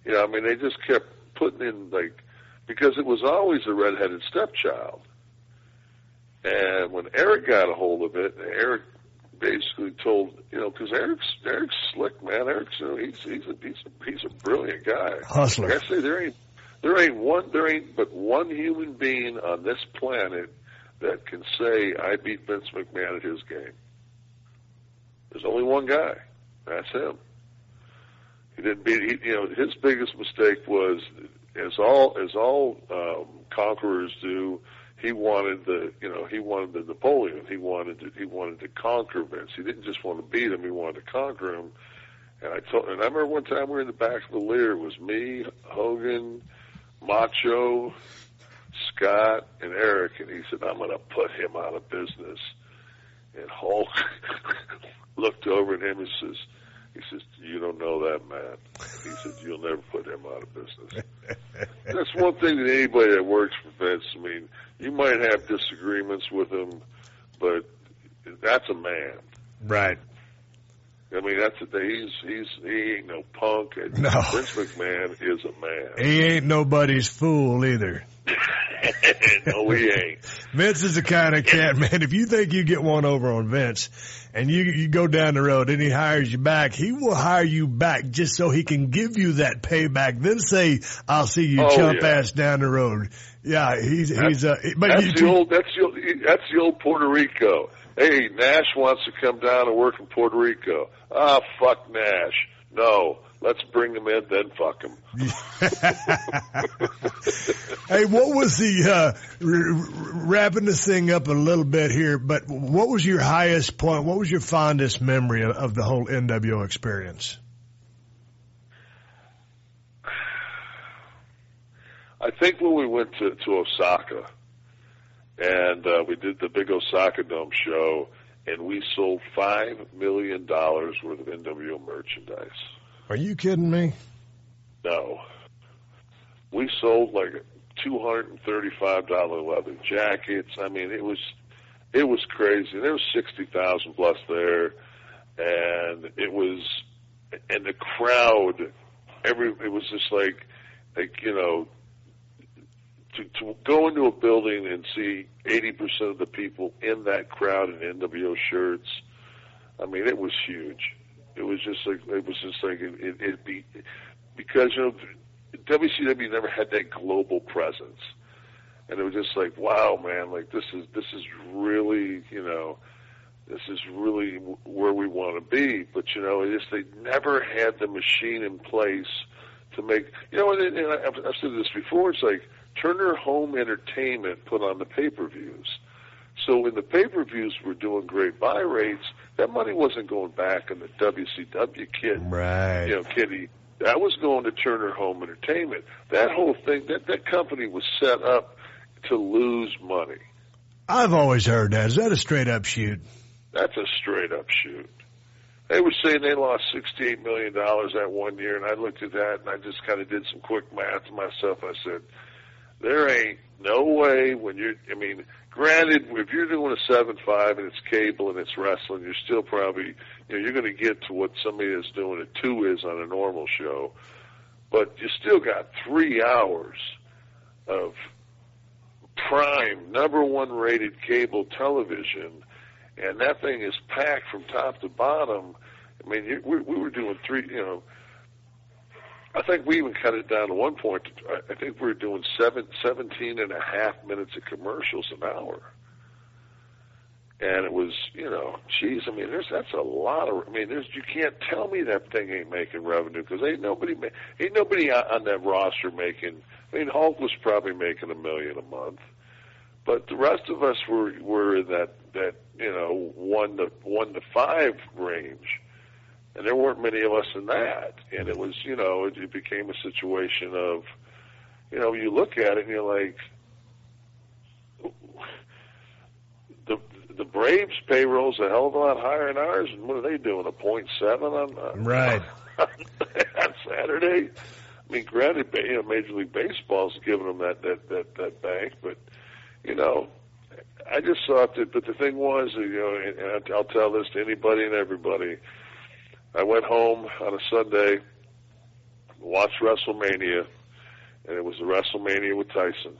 You know, I mean, they just kept putting in like because it was always a redheaded stepchild. And when Eric got a hold of it, Eric basically told you know because Eric's Eric's slick man. Eric's you know, he's he's a he's a he's a brilliant guy. Hustler. Like I say there ain't there ain't one there ain't but one human being on this planet that can say I beat Vince McMahon at his game. There's only one guy. That's him. He didn't beat. He, you know, his biggest mistake was, as all as all um, conquerors do, he wanted the you know he wanted the Napoleon. He wanted to, he wanted to conquer Vince. He didn't just want to beat him. He wanted to conquer him. And I told, and I remember one time we were in the back of the Lear. It was me, Hogan, Macho, Scott, and Eric. And he said, "I'm going to put him out of business." And Hulk *laughs* looked over at him and says, "He says you don't know that man." He said, "You'll never put him out of business." *laughs* That's one thing that anybody that works for Vince. I mean, you might have disagreements with him, but that's a man. Right. I mean, that's a, he's he's he ain't no punk. And No. Vince McMahon is a man. He ain't nobody's fool either. *laughs* no, we ain't. Vince is the kind of cat, man. If you think you get one over on Vince and you, you go down the road and he hires you back, he will hire you back just so he can give you that payback. Then say, I'll see you Oh, chump yeah. ass down the road. Yeah, he's, he's, uh, but That's you, the old. That's the old, that's the old Puerto Rico. Hey, Nash wants to come down and work in Puerto Rico. Ah, fuck Nash. No, let's bring them in, then fuck them. *laughs* hey, what was the, uh, r- wrapping this thing up a little bit here, but what was your highest point? What was your fondest memory of, of the whole NWO experience? I think when we went to, to Osaka and uh, we did the big Osaka Dome show and we sold five million dollars worth of NWO merchandise. Are you kidding me? No. We sold like two hundred and thirty five dollar leather jackets. I mean it was it was crazy. There was sixty thousand plus there and it was and the crowd every it was just like like, you know, to, to go into a building and see 80% of the people in that crowd in NWO shirts, I mean, it was huge. It was just like, it was just like, it, it, it'd be, because, you know, WCW never had that global presence. And it was just like, wow, man, like this is, this is really, you know, this is really where we want to be. But, you know, it just, they never had the machine in place to make, you know, and, and I've, I've said this before, it's like Turner Home Entertainment put on the pay-per-views. So when the pay-per-views were doing great buy rates, that money wasn't going back in the WCW kit, Right. you know, kitty. That was going to Turner Home Entertainment. That whole thing, that, that company was set up to lose money. I've always heard that. Is that a straight up shoot? That's a straight up shoot. They were saying they lost sixty-eight million dollars that one year, and I looked at that and I just kind of did some quick math to myself. I said, "There ain't no way when you're. I mean, granted, if you're doing a seven-five and it's cable and it's wrestling, you're still probably, you know, you're going to get to what somebody that's doing a two is on a normal show, but you still got three hours of prime number one rated cable television and that thing is packed from top to bottom I mean, we were doing three. You know, I think we even cut it down to one point. I think we were doing seven, seventeen and a half minutes of commercials an hour. And it was, you know, geez, I mean, there's that's a lot of. I mean, there's you can't tell me that thing ain't making revenue because ain't nobody ain't nobody on that roster making. I mean, Hulk was probably making a million a month, but the rest of us were were in that that you know one to one to five range, and there weren't many of us in that. And it was, you know, it, it became a situation of, you know, you look at it and you're like, the the Braves payroll's a hell of a lot higher than ours, and what are they doing? A point seven on on, Right. *laughs* on Saturday. I mean, granted, you know, Major League Baseball's giving them that that that that bank, but you know, I just thought that. But the thing was, you know, and I'll tell this to anybody and everybody. I went home on a Sunday, watched WrestleMania, and it was the WrestleMania with Tyson.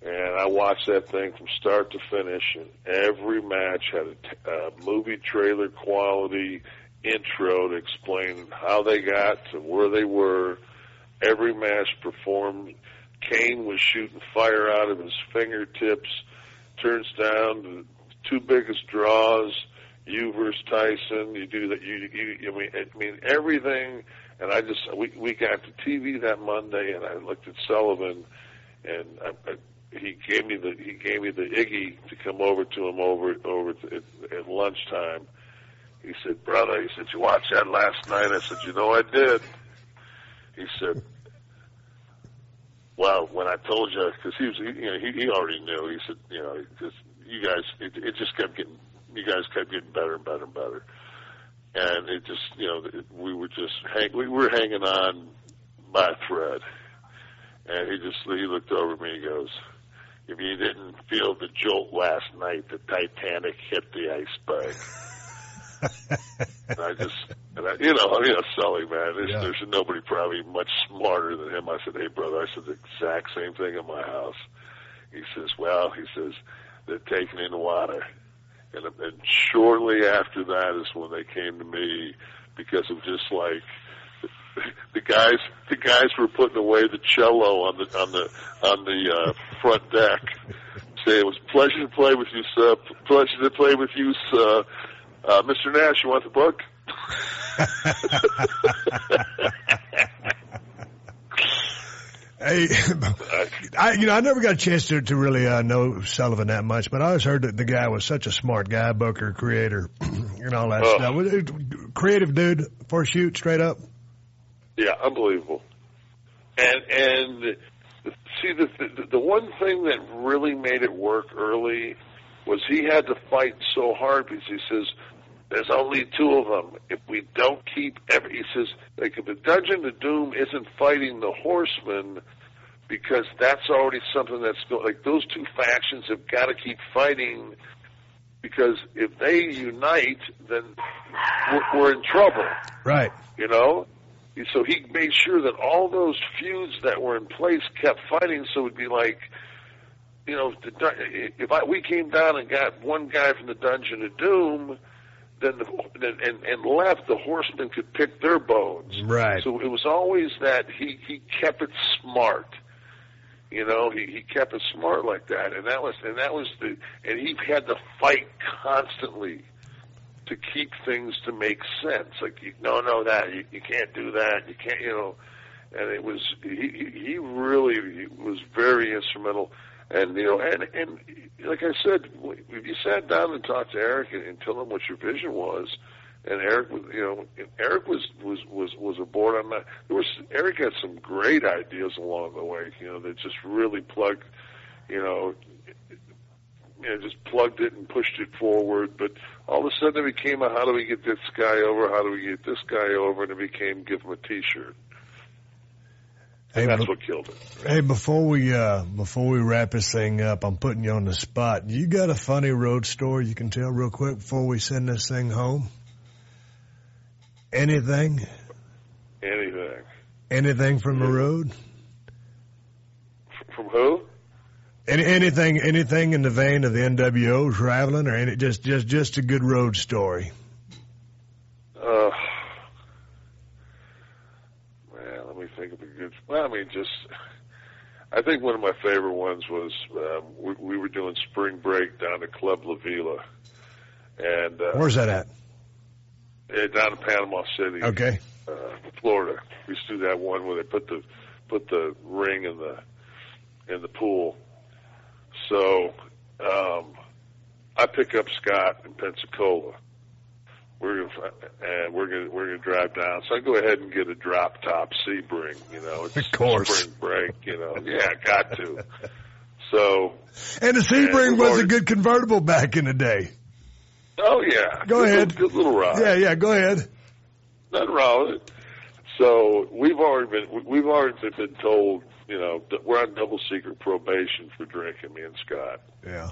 And I watched that thing from start to finish, and every match had a t- movie trailer quality intro to explain how they got to where they were. Every match performed. Kane was shooting fire out of his fingertips. Turns down the two biggest draws. You versus Tyson. You do that. You, you. I mean, I mean everything. And I just we we got to TV that Monday, and I looked at Sullivan, and I, I, he gave me the he gave me the Iggy to come over to him over over to, at, at lunchtime. He said, "Brother," he said, "You watched that last night?" I said, "You know, I did." He said, "Well, when I told you, because he was, you know, he, he already knew." He said, "You know, because you guys, it, it just kept getting, you guys kept getting better and better and better." And it just, you know, it, we were just hang, we were hanging on by a thread. And he just he looked over at me and he goes, if you didn't feel the jolt last night, the Titanic hit the iceberg. and I just, and I, you know, I mean, Sully, man, there's, Yeah. there's nobody probably much smarter than him. I said, hey, brother, I said the exact same thing in my house. He says, well, he says, they're taking in water. And, and shortly after that is when they came to me because of just like, *laughs* the guys the guys were putting away the cello on the on the on the uh, front deck. Say it was pleasure to play with you, sir. Pleasure to play with you, sir. Uh, Mr. Nash, you want the book? *laughs* *laughs* Hey, *laughs* I you know I never got a chance to to really uh, know Sullivan that much, but I always heard that the guy was such a smart guy, Booker, creator, *clears throat* and all that Oh. stuff. Creative dude for a shoot, straight up. Yeah, unbelievable. And and see the, the the one thing that really made it work early was he had to fight so hard because he says there's only two of them. If we don't keep every, he says like if the Dungeon of Doom isn't fighting the Horsemen because that's already something that's go, like those two *laughs* factions have got to keep fighting because if they unite, then we're, we're in trouble Right. you know. So he made sure that all those feuds that were in place kept fighting. So it'd be like, you know, the, dun- if I, we came down and got one guy from the Dungeon of Doom, then the, and, and left, the Horsemen could pick their bones. Right. So it was always that he he kept it smart. You know, he he kept it smart like that, and that was and that was the and he had to fight constantly to keep things to make sense. Like, you, no, no, that you, you can't do that. You can't, you know. And it was he he he really was very instrumental. And you know, and and like I said, if you sat down and talked to Eric and, and tell him what your vision was, and Eric you know, Eric was was was was aboard on that. There was Eric had some great ideas along the way, you know, that just really plugged, you know, you know, just plugged it and pushed it forward. But all of a sudden, it became a how do we get this guy over? How do we get this guy over? And it became give him a T-shirt. Hey, that's what killed it. hey, before we uh before we wrap this thing up, I'm putting you on the spot. You got a funny road story you can tell real quick before we send this thing home? Anything? Anything Anything from the road? From who? Any, anything, anything in the vein of the NWO traveling, or any, just, just, just a good road story. Well, I mean, just I think one of my favorite ones was um, we, we were doing spring break down at Club La Vela, and uh, Where's that at? eh, down in Panama City, Okay. uh, Florida. We used to do that one where they put the put the ring in the in the pool. So um, I pick up Scott in Pensacola. We're gonna, and uh, we're gonna we're gonna drive down. So I go ahead and get a drop top Sebring. You know, it's *laughs* Of course. spring break. You know, yeah, got to. So, And the Sebring we've was a good convertible back in the day. oh yeah, Go good, ahead. Little, good little ride. Yeah, yeah. Go ahead. Nothing wrong with it. So we've already been we've already been told, you know, that we're on double secret probation for drinking. Me and Scott. Yeah.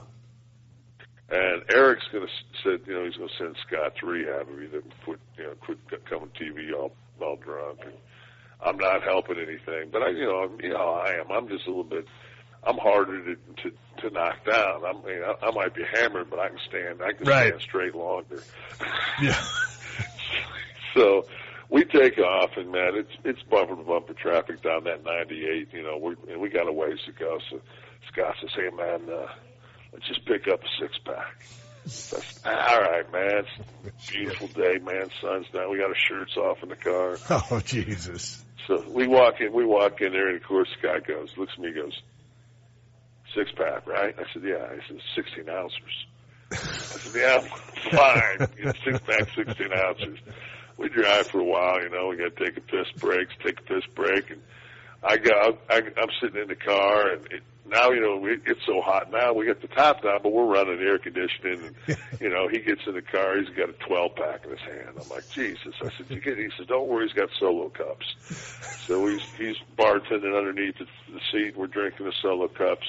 And Eric's going to said, you know, he's going to send Scott to rehab if he doesn't quit, you know, quit coming TV all all drunk. And I'm not helping anything, but I, you know, I'm, you know, I am. I'm just a little bit. I'm harder to to, to knock down. I'm, I, mean, I, I might be hammered, but I can stand. I can Right. stand straight longer. *laughs* Yeah. *laughs* So we take off, and man, it's it's bumper to bumper traffic down that 98. You know, we and we got a ways to go. So Scott says, "Hey, man, uh, let's just pick up a six pack." So All right, man. It's a beautiful day, man. Sun's down. We got our shirts off in the car. *laughs* Oh Jesus. So we walk in. We walk in there, and of course, the guy goes, looks at me, goes, six pack, right? I said, yeah. He says, 16 ounces. I said, yeah, *laughs* fine. You know, six pack, 16 ounces. We drive for a while, you know, we got to take a piss break, take a piss break. And I go, I, I'm sitting in the car and it, now, you know, we, it's so hot now, we got the top down, but we're running air conditioning and, *laughs* you know, he gets in the car, he's got a 12 pack in his hand. I'm like, Jesus. I said, you get, he says, don't worry, he's got solo cups. So he's, he's bartending underneath the, the seat. We're drinking the solo cups.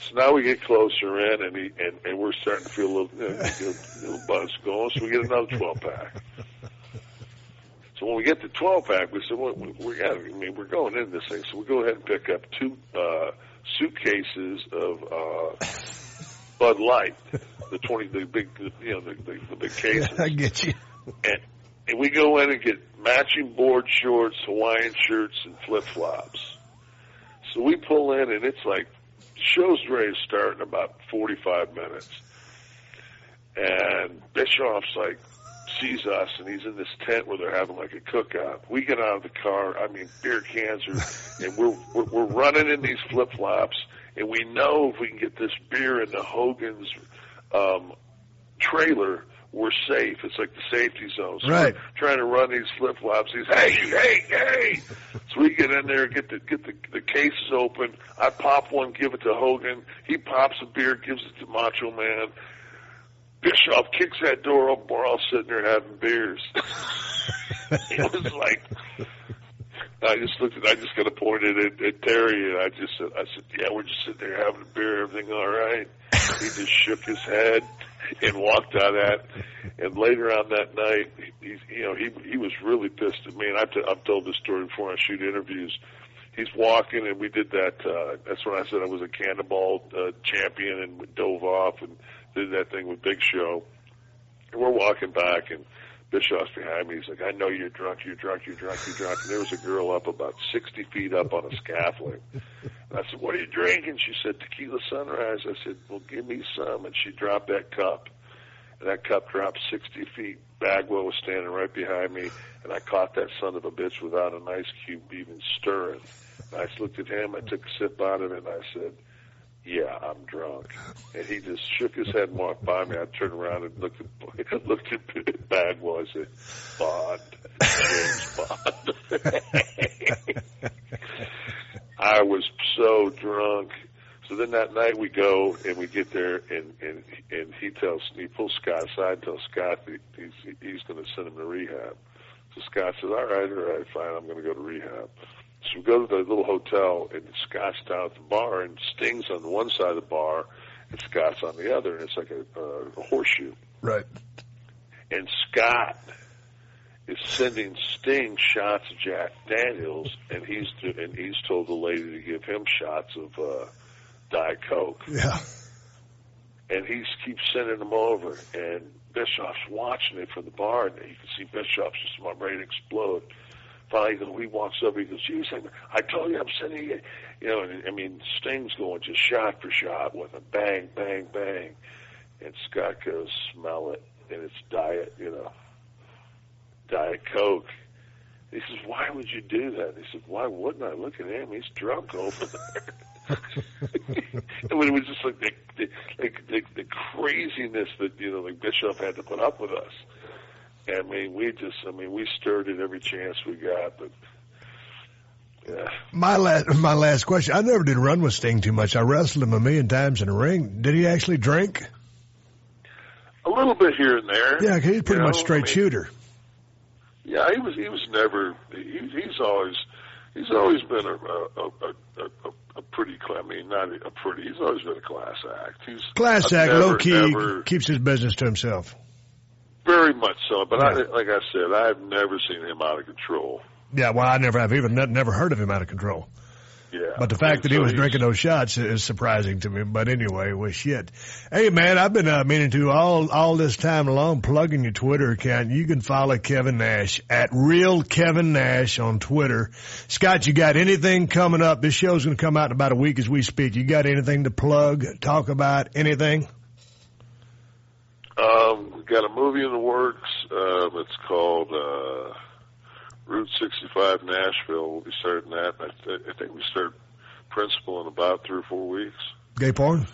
So now we get closer in, and he and, and we're starting to feel a little, you know, a little buzz going. So we get another twelve pack. So when we get to twelve pack, we said, well, we, we got, I mean, we're going in this thing. So we go ahead and pick up two uh, suitcases of uh, Bud Light, the twenty, the big, you know, the, the, the big cases *laughs* I get you. and, and we go in and get matching board shorts, Hawaiian shirts, and flip flops. So we pull in, and it's like show's ready to start in about forty five minutes. And Bischoff's like sees us, and he's in this tent where they're having like a cookout. We get out of the car. I mean, beer cans are, and we're we're, we're running in these flip flops, and we know if we can get this beer into Hogan's um, trailer, we're safe. It's like the safety zone. So Right. We're trying to run these flip flops. He's hey hey hey. So we get in there, get the get the the cases open. I pop one, give it to Hogan. He pops a beer, gives it to Macho Man. Bischoff kicks that door open. We're all sitting there having beers. *laughs* it was like I just looked at. I just kind of pointed at, at Terry, and I just said, "I said, yeah, we're just sitting there having a beer. Everything all right?" He just shook his head and walked out of that. And later on that night, he's you know he he was really pissed at me, and I've, t- I've told this story before. I shoot interviews. He's walking, and we did that. Uh, that's when I said I was a cannonball uh, champion, and dove off and did that thing with Big Show. And we're walking back, and Bischoff's behind me. He's like, I know you're drunk, you're drunk, you're drunk, you're drunk. And there was a girl up about 60 feet up on a scaffolding. And I said, what are you drinking? She said, tequila sunrise. I said, well, give me some. And she dropped that cup. And that cup dropped 60 feet. Bagwell was standing right behind me. And I caught that son of a bitch without an ice cube even stirring. And I looked at him. I took a sip out of it. And I said, yeah, I'm drunk. And he just shook his head and walked by me. I turned around and looked at *laughs* looked at Bagwell. I said, Bond, James Bond. *laughs* I was so drunk. So then that night we go and we get there and and and he tells he pulls Scott aside and tells Scott that he's he's going to send him to rehab. So Scott says, "All right, all right, fine. I'm going to go to rehab." So we go to the little hotel, and Scott's down at the bar, and Sting's on the one side of the bar, and Scott's on the other, and it's like a, a, a horseshoe. Right. And Scott is sending Sting shots of Jack Daniels, and he's and he's told the lady to give him shots of uh, Diet Coke, Yeah. and he keeps sending them over, and Bischoff's watching it from the bar, and you can see Bischoff's just about ready to explode. Finally, he walks up. He goes, "Geez, I told you I'm sending you." You know, and I mean, Sting's going just shot for shot with a bang, bang, bang, and Scott goes, "Smell it," and it's diet, you know, diet coke. He says, "Why would you do that?" He said, "Why wouldn't I? Look at him; he's drunk over there." *laughs* and it was just like the, the, like the, the craziness that you know, like Bischoff had to put up with us. I mean, we just, I mean, we stirred it every chance we got, but. Yeah. My last, my last question. I never did run with Sting too much. I wrestled him a million times in the ring. Did he actually drink? A little bit here and there. Yeah, he's pretty you know, much straight I mean, shooter. Yeah, he was. He was never. He, he's always. He's always been a a, a, a, a pretty. I mean, not a pretty. He's always been a class act. He's Class I've act, never, low key, never- keeps his business to himself. Very much so. But I, like I said, I've never seen him out of control. Yeah, well, I never have even ne- never heard of him out of control. Yeah. But the fact that he was drinking those shots is surprising to me. But anyway, well, shit. Hey, man, I've been uh, meaning to all all this time long plugging your Twitter account. You can follow Kevin Nash at Real Kevin Nash on Twitter. Scott, you got anything coming up? This show's going to come out in about a week as we speak. You got anything to plug? Talk about anything? Um, we've got a movie in the works. Um, it's called uh, Route 65 Nashville. We'll be starting that. I, th- I think we start principal in about three or four weeks. Gay porn?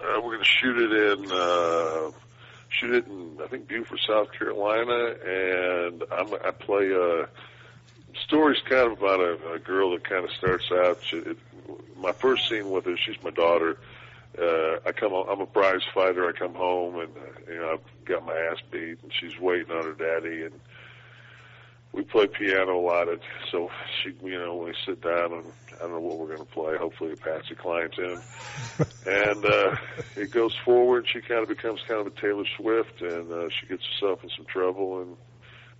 Uh, we're going to shoot it in uh, shoot it in I think Beaufort, South Carolina, and I'm, I play a story's kind of about a, a girl that kind of starts out. She, it, my first scene with her, she's my daughter. Uh, I come, home- I'm a prize fighter. I come home and uh, you know I've got my ass beat, and she's waiting on her daddy, and we play piano a lot. Of, so she, you know, when we sit down and I don't know what we're going to play. Hopefully, Patsy Cline's in, *laughs* and uh, it goes forward. She kind of becomes kind of a Taylor Swift, and uh, she gets herself in some trouble, and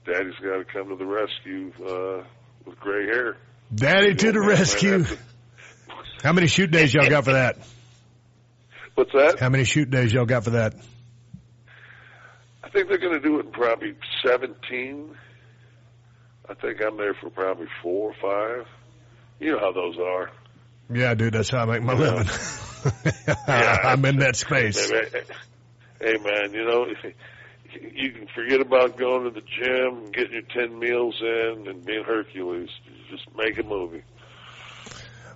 Daddy's got to come to the rescue uh, with gray hair. Daddy to the You know, man, rescue. a- How many shoot days y'all got for that? What's that? How many shoot days y'all got for that? I think they're going to do it in probably 17. I think I'm there for probably four or five. You know how those are. Yeah, dude, that's how I make my Yeah. living. *laughs* I'm in that space. Hey, man, you know, *laughs* you can forget about going to the gym and getting your 10 meals in and being Hercules. Just make a movie.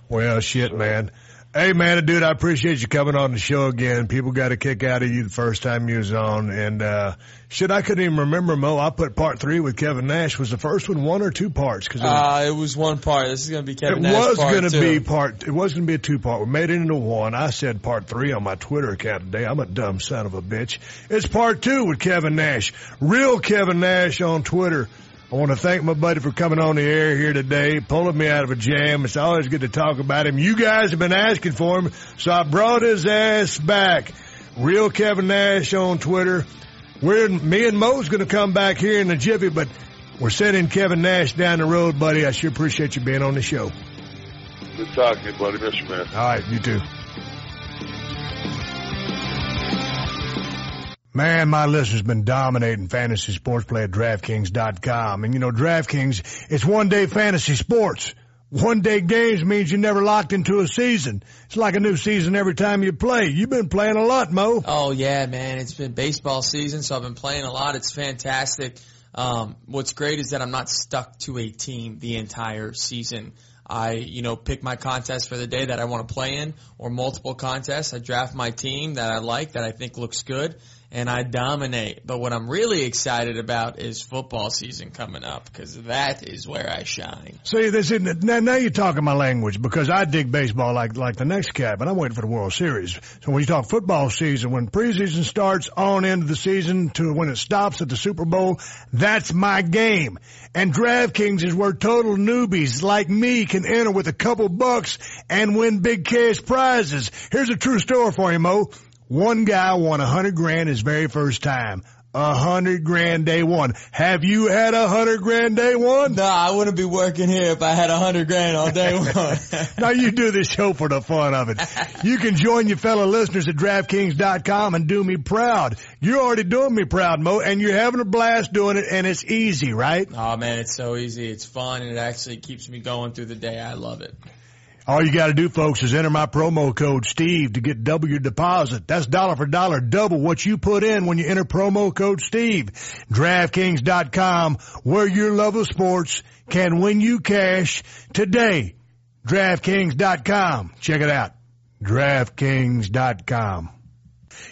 Well, shit, man. Hey, man, dude, I appreciate you coming on the show again. People got a kick out of you the first time you was on. And, uh, shit, I couldn't even remember, Mo. I put part three with Kevin Nash. Was the first one one or two parts? Cause it, Uh, it was one part. This is going to be Kevin it Nash was to two. be part, it was going to be a two part. We made it into one. I said part three on my Twitter account today. I'm a dumb son of a bitch. It's part two with Kevin Nash. Real Kevin Nash on Twitter. I want to thank my buddy for coming on the air here today, pulling me out of a jam. It's always good to talk about him. You guys have been asking for him, so I brought his ass back. Real Kevin Nash on Twitter. We're, me and Mo's going to come back here in a jiffy, but we're sending Kevin Nash down the road, buddy. I sure appreciate you being on the show. Good talking to you, buddy. Miss you, man. All right, you too. Man, my list has been dominating fantasy sports play at DraftKings.com. And you know, DraftKings, it's one day fantasy sports. One day games means you're never locked into a season. It's like a new season every time you play. You've been playing a lot, Mo. Oh yeah, man! It's been baseball season, so I've been playing a lot. It's fantastic. Um, what's great is that I'm not stuck to a team the entire season. I, you know, pick my contest for the day that I want to play in, or multiple contests. I draft my team that I like, that I think looks good, and I dominate. But what I'm really excited about is football season coming up, because that is where I shine. See, this isn't, now, now you're talking my language because I dig baseball like, like the next cat, but I'm waiting for the World Series. So when you talk football season, when preseason starts on into the season to when it stops at the Super Bowl, that's my game. And DraftKings is where total newbies like me can enter with a couple bucks and win big cash prizes. Here's a true story for you, Mo. One guy won a hundred grand his very first time. A hundred grand day one. Have you had a hundred grand day one? No, I wouldn't be working here if I had a hundred grand all day *laughs* one. now you do this show for the fun of it. You can join your fellow listeners at DraftKings.com and do me proud. You're already doing me proud, Mo, and you're having a blast doing it, and it's easy, right? oh man, it's so easy. It's fun and it actually keeps me going through the day. I love it. All you got to do, folks, is enter my promo code Steve to get double your deposit. That's dollar for dollar, double what you put in when you enter promo code Steve. DraftKings.com, where your love of sports can win you cash today. DraftKings.com. Check it out. DraftKings.com.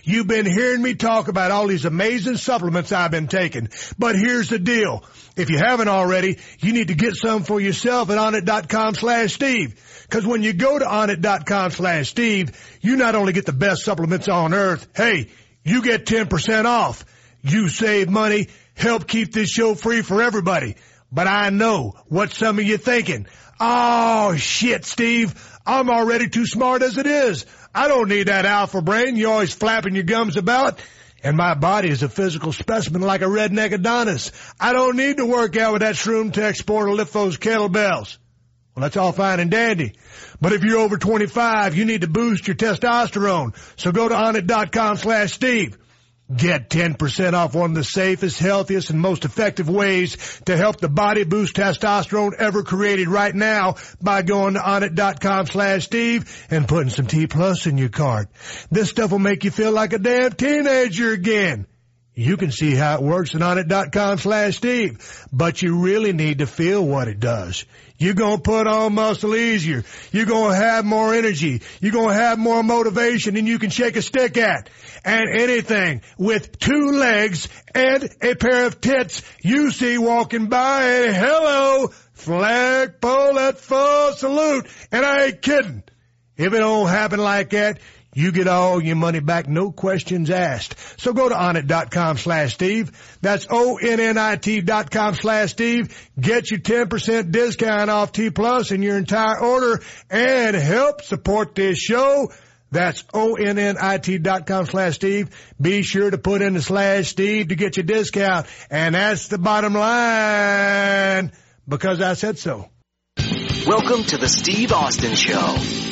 You've been hearing me talk about all these amazing supplements I've been taking, but here's the deal. If you haven't already, you need to get some for yourself at onnit.com slash Steve. Cause when you go to onnit.com slash Steve, you not only get the best supplements on earth, hey, you get 10% off. You save money, help keep this show free for everybody. But I know what some of you thinking. Oh shit, Steve. I'm already too smart as it is. I don't need that alpha brain you're always flapping your gums about. And my body is a physical specimen like a redneck Adonis. I don't need to work out with that shroom tech sport to lift those kettlebells. Well, that's all fine and dandy. But if you're over 25, you need to boost your testosterone. So go to onnit.com slash Steve. Get 10% off one of the safest, healthiest, and most effective ways to help the body boost testosterone ever created right now by going to onnit.com slash Steve and putting some T plus in your cart. This stuff will make you feel like a damn teenager again. You can see how it works at onnit.com slash Steve, but you really need to feel what it does. You're gonna put on muscle easier. You're gonna have more energy. You're gonna have more motivation than you can shake a stick at. And anything with two legs and a pair of tits you see walking by, hello, flagpole at full salute. And I ain't kidding. If it don't happen like that, you get all your money back, no questions asked. So go to onnit.com slash Steve. That's O-N-N-I-T dot com slash Steve. Get your 10% discount off T Plus in your entire order and help support this show. That's O-N-N-I-T dot com slash Steve. Be sure to put in the slash Steve to get your discount. And that's the bottom line because I said so. Welcome to the Steve Austin Show.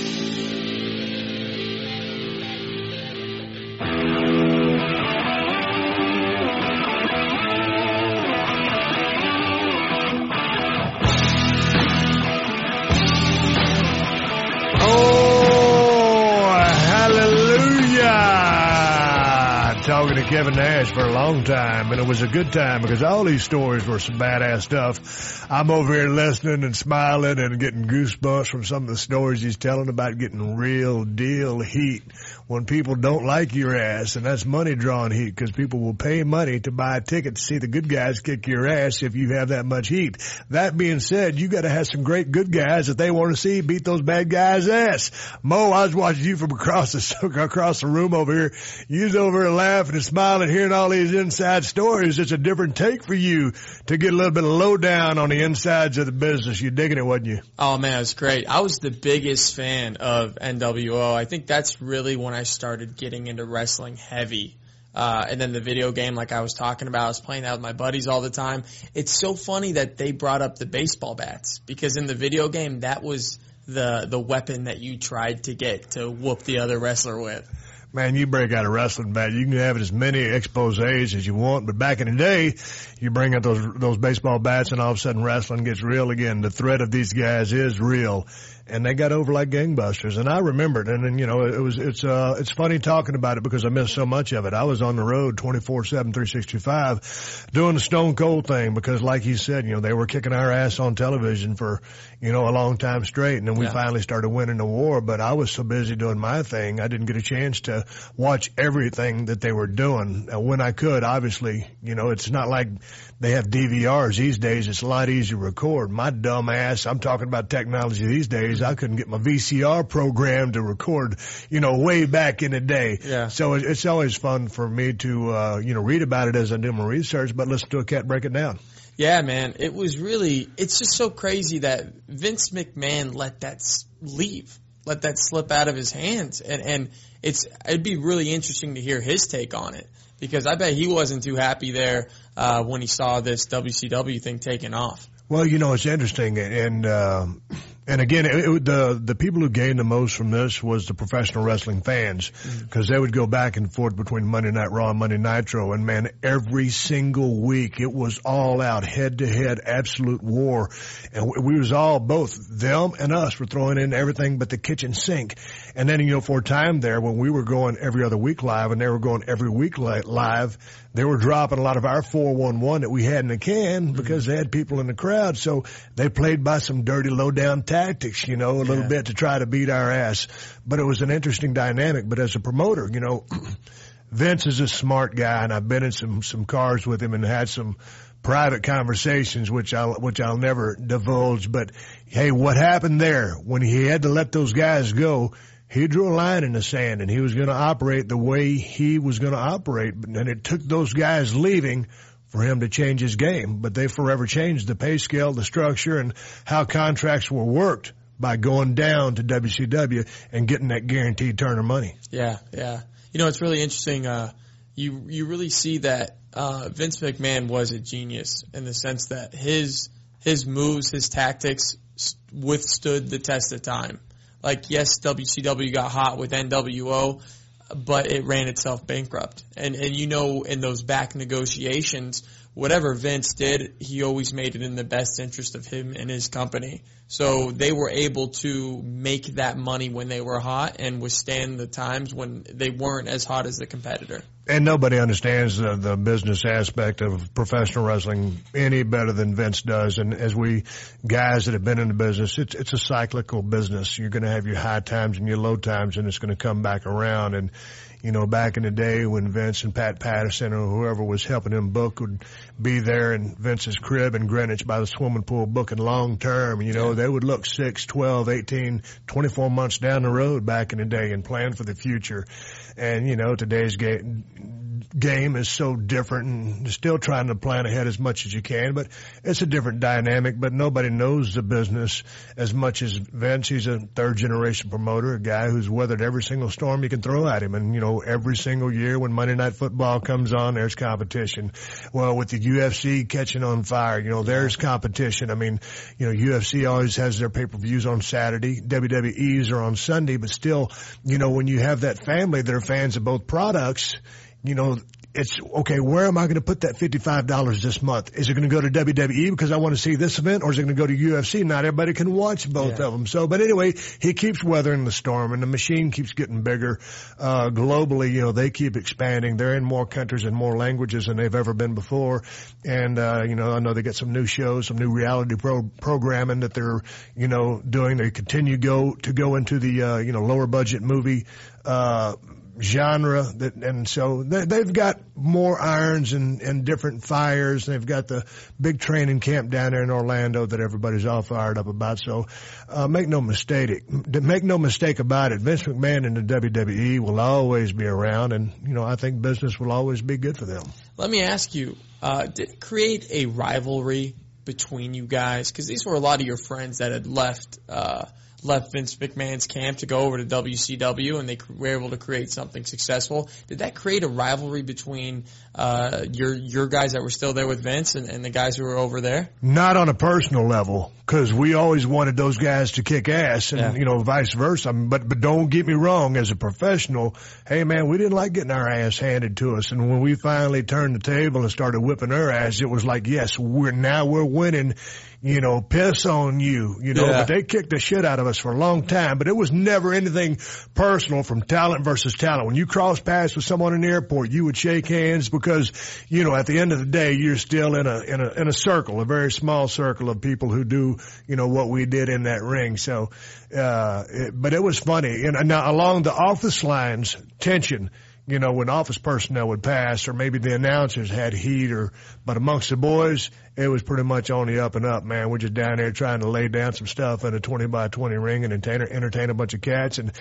Kevin Nash for a long time, and it was a good time because all these stories were some badass stuff. I'm over here listening and smiling and getting goosebumps from some of the stories he's telling about getting real deal heat when people don't like your ass, and that's money drawing heat because people will pay money to buy a ticket to see the good guys kick your ass if you have that much heat. That being said, you got to have some great good guys that they want to see beat those bad guys' ass. Mo, I was watching you from across the *laughs* across the room over here. You was over here laughing and smiling, hearing all these inside stories. It's a different take for you to get a little bit of lowdown on the insides of the business. You digging it, wasn't you? Oh man, it's great. I was the biggest fan of NWO. I think that's really when I started getting into wrestling heavy. Uh, and then the video game, like I was talking about, I was playing that with my buddies all the time. It's so funny that they brought up the baseball bats because in the video game, that was the the weapon that you tried to get to whoop the other wrestler with. Man, you break out a wrestling bat. You can have as many exposés as you want, but back in the day, you bring out those those baseball bats, and all of a sudden, wrestling gets real again. The threat of these guys is real, and they got over like gangbusters. And I remember it, and then you know, it was it's uh it's funny talking about it because I missed so much of it. I was on the road 24/7, 365, doing the Stone Cold thing because, like he said, you know, they were kicking our ass on television for you know a long time straight, and then we Yeah. finally started winning the war. But I was so busy doing my thing, I didn't get a chance to watch everything that they were doing uh, when I could. Obviously, you know, it's not like they have DVRs these days. It's a lot easier to record. My dumb ass, I'm talking about technology these days. I couldn't get my VCR program to record, you know, way back in the day. Yeah. So it- it's always fun for me to, uh, you know, read about it as I do my research, but listen to a cat break it down. Yeah, man, it was really, it's just so crazy that Vince McMahon let that leave, let that slip out of his hands. And, and it's it'd be really interesting to hear his take on it because I bet he wasn't too happy there uh, when he saw this WCW thing taking off. Well, you know, it's interesting, and uh, and again, it, it, the the people who gained the most from this was the professional wrestling fans because mm-hmm. they would go back and forth between Monday Night Raw and Monday Nitro, and man, every single week it was all out, head to head, absolute war, and we was all both them and us were throwing in everything but the kitchen sink, and then you know for a time there when we were going every other week live and they were going every week live they were dropping a lot of our 411 that we had in the can because they had people in the crowd. So they played by some dirty low down tactics, you know, a little bit to try to beat our ass. But it was an interesting dynamic. But as a promoter, you know, *clears throat* Vince is a smart guy and I've been in some, some cars with him and had some private conversations, which I'll, which I'll never divulge. But hey, what happened there when he had to let those guys go? he drew a line in the sand and he was going to operate the way he was going to operate. And it took those guys leaving for him to change his game, but they forever changed the pay scale, the structure, and how contracts were worked by going down to WCW and getting that guaranteed Turner money. Yeah, yeah. You know, it's really interesting. Uh, you you really see that uh, Vince McMahon was a genius in the sense that his his moves, his tactics withstood the test of time. Like, yes, WCW got hot with NWO, but it ran itself bankrupt. And, and you know, in those back negotiations, whatever Vince did, he always made it in the best interest of him and his company. So they were able to make that money when they were hot and withstand the times when they weren't as hot as the competitor. And nobody understands the, the business aspect of professional wrestling any better than Vince does. And as we guys that have been in the business, it's it's a cyclical business. You're going to have your high times and your low times, and it's going to come back around. And you know, back in the day when Vince and Pat Patterson or whoever was helping him book would be there in Vince's crib in Greenwich by the swimming pool booking long term, you know, yeah. they would look six, twelve, eighteen, twenty-four months down the road back in the day and plan for the future. And, you know, today's game, game is so different and still trying to plan ahead as much as you can, but it's a different dynamic, but nobody knows the business as much as Vince. He's a third generation promoter, a guy who's weathered every single storm you can throw at him. And, you know, every single year when Monday Night Football comes on, there's competition. Well, with the UFC catching on fire, you know, there's competition. I mean, you know, UFC always has their pay-per-views on Saturday. WWE's are on Sunday, but still, you know, when you have that family that are fans of both products, you know, it's okay. Where am I going to put that fifty-five dollars this month? Is it going to go to WWE because I want to see this event, or is it going to go to UFC? Not everybody can watch both yeah. of them. So, but anyway, he keeps weathering the storm, and the machine keeps getting bigger. Uh, globally, you know, they keep expanding. They're in more countries and more languages than they've ever been before. And uh, you know, I know they got some new shows, some new reality pro- programming that they're you know doing. They continue go to go into the uh, you know lower budget movie. Uh, genre that, and so they, they've got more irons and, and different fires. They've got the big training camp down there in Orlando that everybody's all fired up about. So, uh, make no mistake, make no mistake about it. Vince McMahon and the WWE will always be around and, you know, I think business will always be good for them. Let me ask you, uh, did create a rivalry between you guys? Cause these were a lot of your friends that had left, uh, left Vince McMahon's camp to go over to WCW, and they were able to create something successful. Did that create a rivalry between uh, your your guys that were still there with Vince and, and the guys who were over there? Not on a personal level, because we always wanted those guys to kick ass, and yeah. you know, vice versa. but but don't get me wrong, as a professional, hey man, we didn't like getting our ass handed to us, and when we finally turned the table and started whipping our ass, it was like, yes, we're now we're winning you know, piss on you, you know, yeah. but they kicked the shit out of us for a long time, but it was never anything personal from talent versus talent. When you cross paths with someone in the airport, you would shake hands because, you know, at the end of the day, you're still in a, in a, in a circle, a very small circle of people who do, you know, what we did in that ring. So, uh, it, but it was funny. And now along the office lines, tension, you know, when office personnel would pass or maybe the announcers had heat or, but amongst the boys, it was pretty much on the up and up, man. We're just down there trying to lay down some stuff in a 20 by 20 ring and entertain, entertain a bunch of cats. And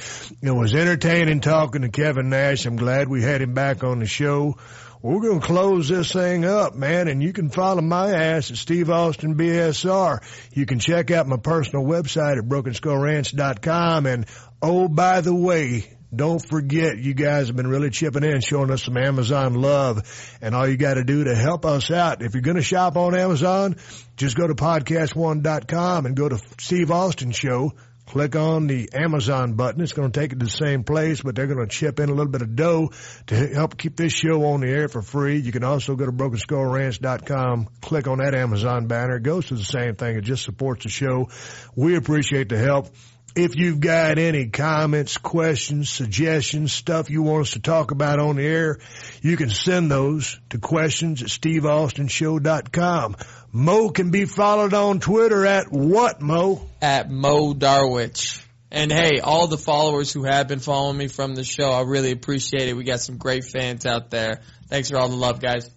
it was entertaining talking to Kevin Nash. I'm glad we had him back on the show. We're going to close this thing up, man, and you can follow my ass at Steve Austin BSR. You can check out my personal website at brokenskullranch.com. And oh, by the way, Don't forget, you guys have been really chipping in, showing us some Amazon love. And all you got to do to help us out, if you're going to shop on Amazon, just go to podcast1.com and go to Steve Austin Show. Click on the Amazon button. It's going to take it to the same place, but they're going to chip in a little bit of dough to help keep this show on the air for free. You can also go to BrokenSkullRanch.com, click on that Amazon banner. It goes to the same thing. It just supports the show. We appreciate the help. If you've got any comments, questions, suggestions, stuff you want us to talk about on the air, you can send those to questions at steveaustinshow.com. Mo can be followed on Twitter at what, Mo? At Mo Darwich. And hey, all the followers who have been following me from the show, I really appreciate it. We got some great fans out there. Thanks for all the love, guys.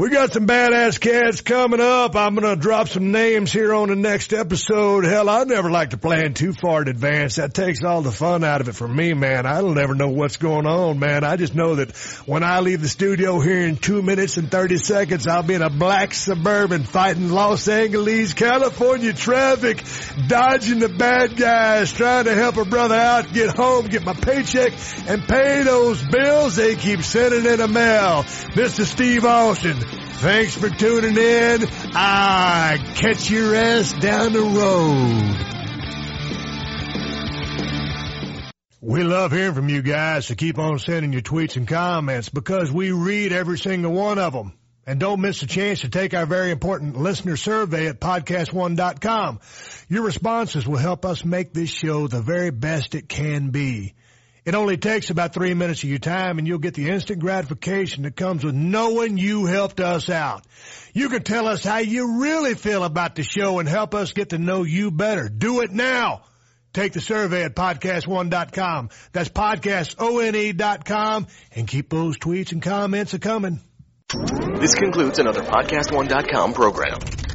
We got some badass cats coming up. I'm going to drop some names here on the next episode. Hell, I never like to plan too far in advance. That takes all the fun out of it for me, man. I don't ever know what's going on, man. I just know that when I leave the studio here in two minutes and 30 seconds, I'll be in a black suburban fighting Los Angeles, California traffic, dodging the bad guys, trying to help a brother out, get home, get my paycheck, and pay those bills they keep sending in the mail. This is Steve Austin. Thanks for tuning in. I catch your ass down the road. We love hearing from you guys, so keep on sending your tweets and comments because we read every single one of them. And don't miss a chance to take our very important listener survey at podcast1.com. Your responses will help us make this show the very best it can be. It only takes about three minutes of your time and you'll get the instant gratification that comes with knowing you helped us out. You can tell us how you really feel about the show and help us get to know you better. Do it now. Take the survey at podcast1.com. That's podcastone.com and keep those tweets and comments a coming. This concludes another PodcastOne.com program.